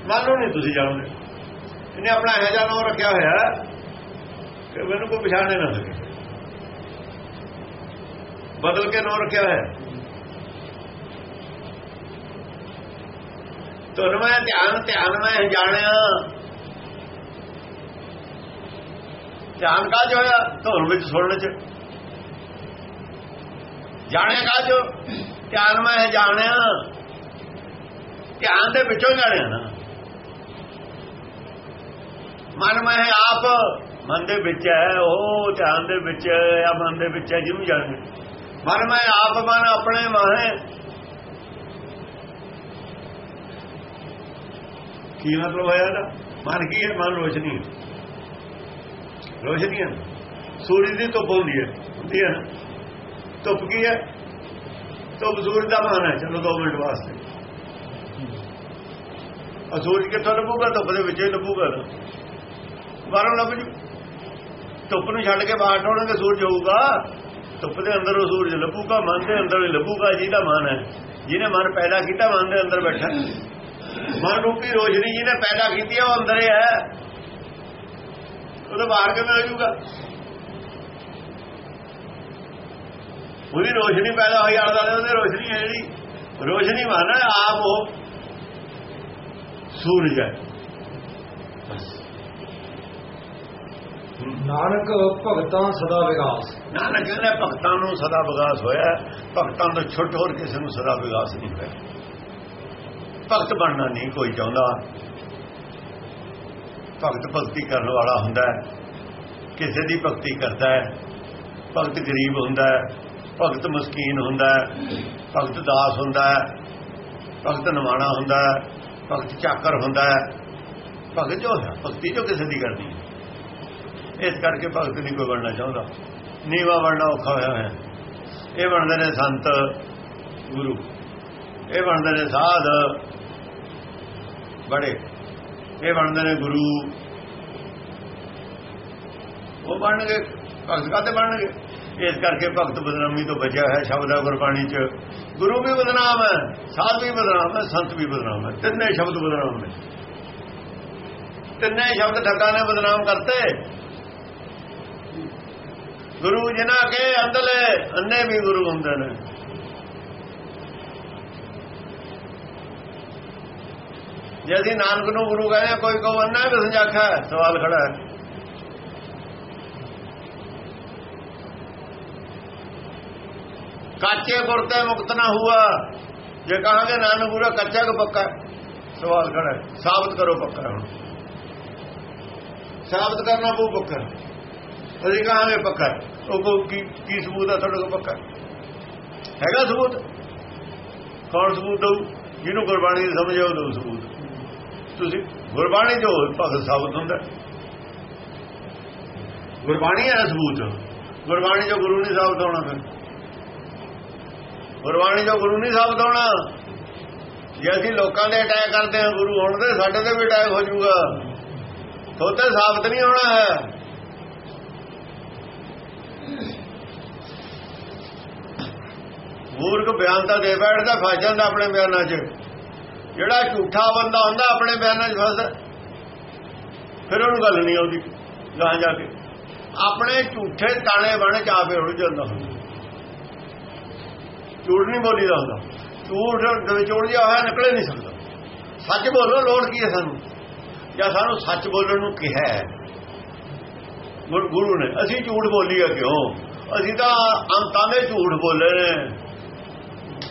ਮੰਨ ਲਓ ਨਹੀਂ ਤੁਸੀਂ ਜਾਣਦੇ। ਇਹਨੇ ਆਪਣਾ ਇਹੋ ਜਿਹਾ ਨਾਮ ਰੱਖਿਆ ਹੋਇਆ ਕਿ ਮੈਨੂੰ ਕੋਈ ਪਛਾਣੇ ਨਾ ਸਕੇ। ਬਦਲ ਕੇ ਨਾਮ ਰੱਖਿਆ ਹੋਇਆ ਹੈ। ਤੁਨ ਮੈਂ ਧਿਆਨ ਧਿਆਨ ਮੈਂ ਜਾਣਿਆ। ਧਿਆਨ ਕਾ ਜੋ ਹੋਇਆ? ਧੁਨ ਵਿੱਚ ਸੁਣਨ ਚ। ਜਾਣਿਆ ਕਾ ਜੋ ਧਿਆਨ ਮੈਂ ਜਾਣਿਆ। ਧਿਆਨ ਦੇ ਵਿੱਚੋਂ ਜਾਣਿਆ ਨਾ। ਮਨ ਮੈਂ ਆਪ ਮਨ ਦੇ ਵਿੱਚ ਹੈ, ਉਹ ਧਿਆਨ ਦੇ ਵਿੱਚ ਹੈ ਮਨ ਦੇ ਵਿੱਚ ਹੈ, ਜਿਹਨੂੰ ਜਾਣਦੇ ਮਨ ਮੈਂ ਆਪ ਮਨ ਆਪਣੇ ਮਾਹੇ ਕੀ ਮਤਲਬ ਹੋਇਆ ਇਹਦਾ? ਮਨ ਕੀ ਹੈ? ਮਨ ਰੋਸ਼ਨੀ ਰੋਸ਼ਨੀ ਹੈ। ਸੂਰਜ ਦੀ ਧੁੱਪ ਹੁੰਦੀ ਹੈ। ਹੁੰਦੀ ਹੈ ਧੁੱਪ ਕੀ ਹੈ? ਧੁੱਪ ਸੂਰਜ ਦਾ ਮਨ ਹੈ, ਚਲੋ 2 ਮਿੰਟ ਵਾਸਤੇ। ਆ ਸੂਰਜ ਕਿੱਥੋਂ ਲੱਭੂਗਾ ਧੁੱਪ ਦੇ ਵਿੱਚ ਲੱਭੂਗਾ ਬਾਹਰੋਂ ਲੱਭ ਜੂ। ਧੁੱਪ ਨੂੰ ਛੱਡ ਕੇ ਬਾਹਰ ਟੋੜਨਗੇ ਸੂਰਜ ਹੋਊਗਾ। ਧੁੱਪ ਦੇ ਅੰਦਰ ਉਹ ਸੂਰਜ ਲੱਭੂਗਾ, ਮਨ ਦੇ ਅੰਦਰ ਲੱਭੂਗਾ ਜਿਹਦਾ ਮਨ ਹੈ। ਜਿਹਨੇ ਮਨ ਪੈਦਾ ਕੀਤਾ, ਮਨ ਦੇ ਅੰਦਰ ਬੈਠਾ। ਮਨ ਰੂਪੀ ਰੋਸ਼ਨੀ ਜਿਹਨੇ ਪੈਦਾ ਕੀਤੀ ਹੈ ਉਹ ਅੰਦਰ ਹੈ। ਉਹਦੇ ਬਾਹਰ ਕਿਵੇਂ ਹੋ ਜਾਊਗਾ? ਉਹਦੀ ਰੋਸ਼ਨੀ ਪੈਦਾ ਹੋਈ ਆਲੇ ਦੁਆਲੇ ਉਹਦੀ ਰੋਸ਼ਨੀ ਹੈ ਜਿਹੜੀ। ਰੋਸ਼ਨੀ ਮਾਨਾ ਆਪ ਉਹ ਸੂਰਜ ਹੈ। ਨਾਨਕ ਭਗਤਾਂ ਸਦਾ ਵਿਗਾਸ। ਨਾਨਕ ਕਹਿੰਦਾ ਭਗਤਾਂ ਨੂੰ ਸਦਾ ਵਿਗਾਸ ਹੋਇਆ ਹੈ। ਭਗਤਾਂ ਤੋਂ ਛੁੱਟ ਹੋਰ ਕਿਸੇ ਨੂੰ ਸਦਾ ਵਿਗਾਸ ਨਹੀਂ ਹੋਇਆ। ਭਗਤ ਬਣਨਾ ਨਹੀਂ ਕੋਈ ਚਾਹੁੰਦਾ। ਭਗਤ ਭਗਤੀ ਕਰਨ ਵਾਲਾ ਹੁੰਦਾ ਹੈ। ਕਿਸੇ ਦੀ ਭਗਤੀ ਕਰਦਾ ਹੈ। ਭਗਤ ਗਰੀਬ ਹੁੰਦਾ ਹੈ। ਭਗਤ ਮਸਕੀਨ ਹੁੰਦਾ ਹੈ, ਭਗਤ ਦਾਸ ਹੁੰਦਾ ਹੈ, ਭਗਤ ਨਿਮਾਣਾ ਹੁੰਦਾ ਹੈ, ਭਗਤ ਚਾਕਰ ਹੁੰਦਾ ਹੈ। ਭਗਤ ਜੋ ਹੈ, ਭਗਤੀ ਜੋ ਕਿਸੇ ਦੀ ਕਰਦੀ ਹੈ। ਇਸ ਕਰਕੇ ਭਗਤ ਨਹੀਂ ਕੋਈ ਬਣਨਾ ਚਾਹੁੰਦਾ। ਨੀਵਾ ਬਣਨਾ ਔਖਾ ਹੋਇਆ ਹੈ ਇਹ ਬਣਦੇ ਨੇ ਸੰਤ, ਗੁਰੂ। ਇਹ ਬਣਦੇ ਨੇ ਸਾਧ, ਬੜੇ। ਇਹ ਬਣਦੇ ਨੇ ਗੁਰੂ। ਉਹ ਬਣਨਗੇ, ਭਗਤ ਕਾਤੇ ਬਣਨਗੇ? ਇਸ ਕਰਕੇ ਭਗਤ ਬਦਨਾਮੀ ਤੋਂ ਬਚਿਆ ਹੈ ਸ਼ਬਦ ਹੈ ਗੁਰਬਾਣੀ ਚ। ਗੁਰੂ ਵੀ ਬਦਨਾਮ ਹੈ ਸਾਧ ਵੀ ਬਦਨਾਮ ਹੈ ਸੰਤ ਵੀ ਬਦਨਾਮ ਹੈ। ਤਿੰਨੇ ਸ਼ਬਦ ਬਦਨਾਮ ਨੇ। ਤਿੰਨੇ ਸ਼ਬਦ ਠੱਗਾਂ ਨੇ ਬਦਨਾਮ ਕਰਤੇ। ਗੁਰੂ ਜਿਨ੍ਹਾਂ ਕੇ ਅੰਦਲੇ ਅੰਨੇ ਵੀ ਗੁਰੂ ਹੁੰਦੇ ਨੇ। ਜੇ ਅਸੀਂ ਨਾਨਕ ਨੂੰ ਗੁਰੂ ਕਹਿੰਦੇ ਹਾਂ, ਕੋਈ ਕਹੋ ਅੰਨਾ ਵੀ ਸੰਜਾਖਾ ਸਵਾਲ ਖੜਾ ਹੈ। ਕੱਚੇ ਗੁਰਤੇ ਮੁਕਤ ਨਾ ਹੁਆ ਜੇ ਕਹਾਂਗੇ ਨਾਨਕ ਗੁਰੂ ਕੱਚਾ ਕਿ ਪੱਕਾ? ਸਵਾਲ ਖੜਾ ਸਾਬਤ ਕਰੋ ਪੱਕਾ ਹੁਣ। ਸਾਬਤ ਕਰਨਾ ਪਊ ਪੱਕਾ। ਅਸੀਂ ਕਹਾਂਗੇ ਪੱਕਾ। ਉਹ ਕੋ ਕੀ ਕੀ ਸਬੂਤ ਹੈ ਤੁਹਾਡੇ ਕੋਲ ਪੱਕਾ? ਹੈਗਾ ਸਬੂਤ? ਕੌਣ ਸਬੂਤ ਦਊ? ਜਿਹਨੂੰ ਗੁਰਬਾਣੀ ਦੀ ਸਮਝ ਆਉ ਦਊ ਸਬੂਤ। ਤੁਸੀਂ ਗੁਰਬਾਣੀ ਜੋ ਭਗਤ ਸਾਬਤ ਹੁੰਦਾ। ਗੁਰਬਾਣੀ ਹੈ ਸਬੂਤ। ਗੁਰਬਾਣੀ ਜੋ ਗੁਰੂ ਨਹੀਂ ਸਾਬਤ ਹੋਣਾ ਫਿਰ। ਗੁਰਬਾਣੀ ਤੋਂ ਗੁਰੂ ਨਹੀਂ ਸਾਬਤ ਹੋਣਾ। ਜੇ ਅਸੀਂ ਲੋਕਾਂ ਦੇ ਅਟੈਕ ਕਰਦੇ ਹਾਂ, ਗੁਰੂ ਹੋਣ ਦੇ ਸਾਡੇ ਤੇ ਵੀ ਅਟੈਕ ਹੋ ਜਾਊਗਾ। ਤੋਤੇ ਸਾਬਤ ਨਹੀਂ ਹੋਣਾ ਹੈ। ਮੂਰਖ ਬਿਆਨ ਤਾਂ ਦੇ ਬੈਠਦਾ, ਫਸ ਜਾਂਦਾ ਆਪਣੇ ਬਿਆਨਾਂ 'ਚ। ਜਿਹੜਾ ਝੂਠਾ ਬੰਦਾ ਹੁੰਦਾ, ਆਪਣੇ ਬਿਆਨਾਂ 'ਚ ਫਸਦਾ। ਫਿਰ ਉਹਨੂੰ ਗੱਲ ਨਹੀਂ ਆਉਂਦੀ ਗਾਂ ਜਾ ਕੇ। ਆਪਣੇ ਝੂਠੇ ਤਾਣੇ ਬਣ ਕੇ ਆਪੇ ਉੜ ਜਾਂਦਾ ਹੁੰਦਾ। ਝੂਠ ਨਹੀਂ ਬੋਲੀਦਾ ਹੁੰਦਾ ਝੂਠ ਦੇ ਵਿੱਚ ਹੋਇਆ, ਨਿਕਲੇ ਨਹੀਂ ਸਕਦਾ। ਸੱਚ ਬੋਲੋ ਲੋੜ ਕੀ ਹੈ ਸਾਨੂੰ? ਜਾਂ ਸਾਨੂੰ ਸੱਚ ਬੋਲਣ ਨੂੰ ਕਿਹਾ ਹੈ? ਗੁਰੂ ਨੇ, ਅਸੀਂ ਝੂਠ ਬੋਲੀਏ ਕਿਉਂ? ਅਸੀਂ ਤਾਂ ਅੰਤਾਂ ਦੇ ਝੂਠ ਬੋਲੇ ਨੇ।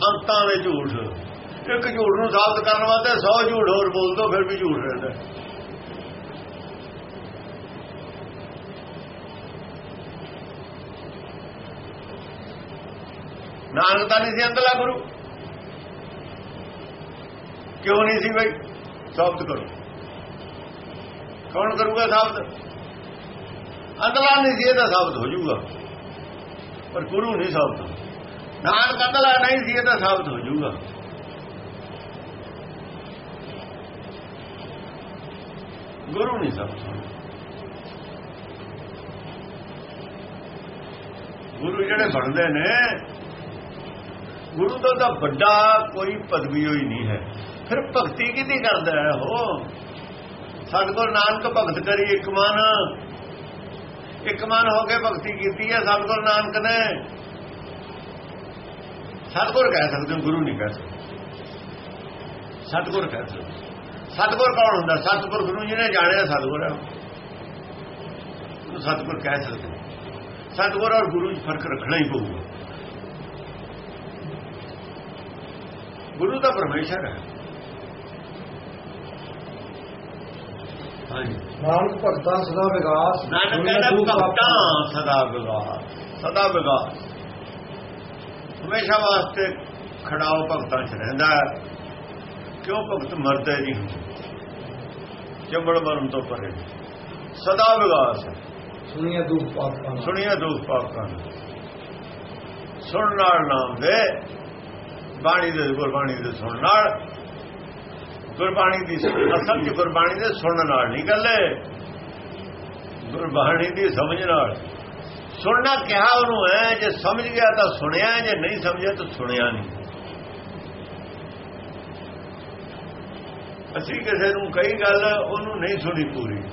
ਅੰਤਾਂ ਦੇ ਝੂਠ। ਇੱਕ ਝੂਠ ਨੂੰ ਸਾਬਤ ਕਰਨ ਵਾਸਤੇ 100 ਝੂਠ ਹੋਰ ਬੋਲ ਦੋ, ਫਿਰ ਵੀ ਝੂਠ ਰਹਿੰਦਾ। ਨਾਨਕ ਤਾਂ ਨਹੀਂ ਸੀ ਅੰਦਲਾ ਗੁਰੂ। ਕਿਉਂ ਨਹੀਂ ਸੀ ਬਈ? ਸਾਬਤ ਕਰੋ। ਕੌਣ ਕਰੂਗਾ ਸਾਬਤ ਅੰਦਲਾ ਨਹੀਂ ਸੀ, ਇਹ ਤਾਂ ਸਾਬਤ ਹੋ ਜਾਊਗਾ। ਪਰ ਗੁਰੂ ਨਹੀਂ ਸਾਬਤ ਨਾਨਕ ਅੰਦਲਾ ਨਹੀਂ ਸੀ, ਇਹ ਤਾਂ ਸਾਬਤ ਹੋ ਜਾਊਗਾ। ਗੁਰੂ ਨਹੀਂ ਸਾਬਤ ਹੋਣਾ ਗੁਰੂ ਜਿਹੜੇ ਬਣਦੇ ਨੇ ਗੁਰੂ ਤੋਂ ਤਾਂ ਵੱਡਾ ਕੋਈ ਪਦਵੀ ਹੋਈ ਨਹੀਂ ਹੈ। ਫਿਰ ਭਗਤੀ ਕਿਹਦੀ ਕਰਦਾ ਹੈ? ਉਹ ਸਤਿਗੁਰ ਨਾਨਕ ਭਗਤ ਕਰੀ ਇੱਕ ਮਨ। ਇੱਕ ਮਨ ਹੋ ਕੇ ਭਗਤੀ ਕੀਤੀ ਹੈ ਸਤਿਗੁਰ ਨਾਨਕ ਨੇ। ਸਤਿਗੁਰ ਕਹਿ ਸਕਦੇ ਹੋ, ਗੁਰੂ ਨਹੀਂ ਕਹਿ ਸਕਦੇ। ਸਤਿਗੁਰ ਕਹਿ ਸਕਦੇ ਸਤਿਗੁਰ ਕੌਣ ਹੁੰਦਾ? ਸਤਿਗੁਰ ਗੁਰੂ ਜੀ ਨੇ ਜਾਣਿਆ ਸਤਿਗੁਰ। ਹੈ ਉਹਨੂੰ ਸਤਿਗੁਰ ਕਹਿ ਸਕਦੇ ਸਤਿਗੁਰ ਔਰ ਗੁਰੂ 'ਚ ਫ਼ਰਕ ਰੱਖਣਾ ਹੀ ਪਊਗਾ। ਗੁਰੂ ਦਾ ਪਰਮੇਸ਼ਰ ਹੈ। ਹਾਂਜੀ। ਨਾਨਕ ਭਗਤਾਂ ਸਦਾ ਵਿਗਾਸ ਨਾਨਕ ਕਹਿੰਦਾ ਭਗਤਾਂ ਸਦਾ ਵਿਗਾਸ ਸਦਾ ਵਿਗਾਸ। ਹਮੇਸ਼ਾ ਵਾਸਤੇ ਖੜਾਓ ਭਗਤਾਂ 'ਚ ਰਹਿੰਦਾ। ਕਿਉਂ ਭਗਤ ਮਰਦੇ ਨਹੀਂ ਹੁੰਦੇ? ਚੰਬੜ ਮਰਨ ਤੋਂ ਪਰੇ। ਸਦਾ ਵਿਗਾਸ ਹੈ। ਸੁਣੀਏ ਦੁੱਖ ਪਾਪਾਂ ਦਾ। ਸੁਣੀਏ ਦੁੱਖ ਪਾਪਾਂ ਨੂੰ ਸੁਣ ਨਾਲ ਨਾਮ ਦੇ। ਬਾਣੀ ਦੇ ਗੁਰਬਾਣੀ ਦੇ ਸੁਣਨ ਨਾਲ, ਗੁਰਬਾਣੀ ਦੀ ਅਸਲ ਚ ਗੁਰਬਾਣੀ ਦੇ ਸੁਣਨ ਨਾਲ ਨਹੀਂ ਗੱਲੇ ਗੁਰਬਾਣੀ ਦੀ ਸਮਝ ਨਾਲ। ਸੁਣਨਾ ਕਿਹਾ ਉਹਨੂੰ ਹੈ, ਜੇ ਸਮਝ ਗਿਆ ਤਾਂ ਸੁਣਿਆ, ਜੇ ਨਹੀਂ ਸਮਝਿਆ ਤਾਂ ਸੁਣਿਆ ਨਹੀਂ। ਅਸੀਂ ਕਿਸੇ ਨੂੰ ਕਈ ਗੱਲ, ਉਹਨੂੰ ਨਹੀਂ ਸੁਣੀ ਪੂਰੀ।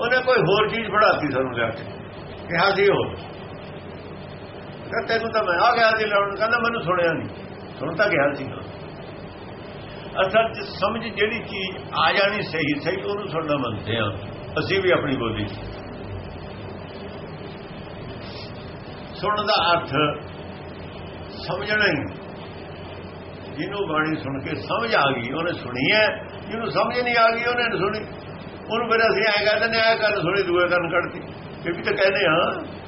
ਉਹਨੇ ਕੋਈ ਹੋਰ ਚੀਜ਼ ਫੜਾਤੀ ਸਾਨੂੰ ਜਾ ਕੇ। ਕਿਹਾ ਸੀ ਉਹ। ਕਹਿੰਦਾ ਤੈਨੂੰ ਤਾਂ ਮੈਂ ਆ ਗਿਆ ਸੀ ਲਾਉਣ ਕਹਿੰਦਾ ਮੈਨੂੰ ਸੁਣਿਆ ਨਹੀਂ। ਸੁਣ ਤਾਂ ਗਿਆ ਸੀ। ਅਸਲ ਚ ਸਮਝ ਜਿਹੜੀ ਚੀਜ਼ ਆ ਜਾਣੀ ਸਹੀ ਸਹੀ ਉਹਨੂੰ ਸੁਣਨਾ ਮੰਨਦੇ ਆ ਅਸੀਂ ਵੀ ਆਪਣੀ ਬੋਲੀ। 'ਚ। ਸੁਣਨ ਦਾ ਅਰਥ ਸਮਝਣਾ ਹੀ। ਜਿਹਨੂੰ ਬਾਣੀ ਸੁਣ ਕੇ ਸਮਝ ਆ ਗਈ, ਉਹਨੇ ਸੁਣੀ ਹੈ। ਜਿਹਨੂੰ ਸਮਝ ਨਹੀਂ ਆ ਗਈ, ਉਹਨੇ ਨਹੀਂ ਸੁਣੀ। ਉਹਨੂੰ ਫਿਰ ਅਸੀਂ ਐ ਕਹਿੰਦੇ ਨੇ ਐ ਗੱਲ ਸੁਣੀ, ਦੂਏ ਕੰਨ ਕੱਢਤੀ। ਇਹ ਵੀ ਤਾਂ ਕਹਿੰਦੇ ਹਾਂ।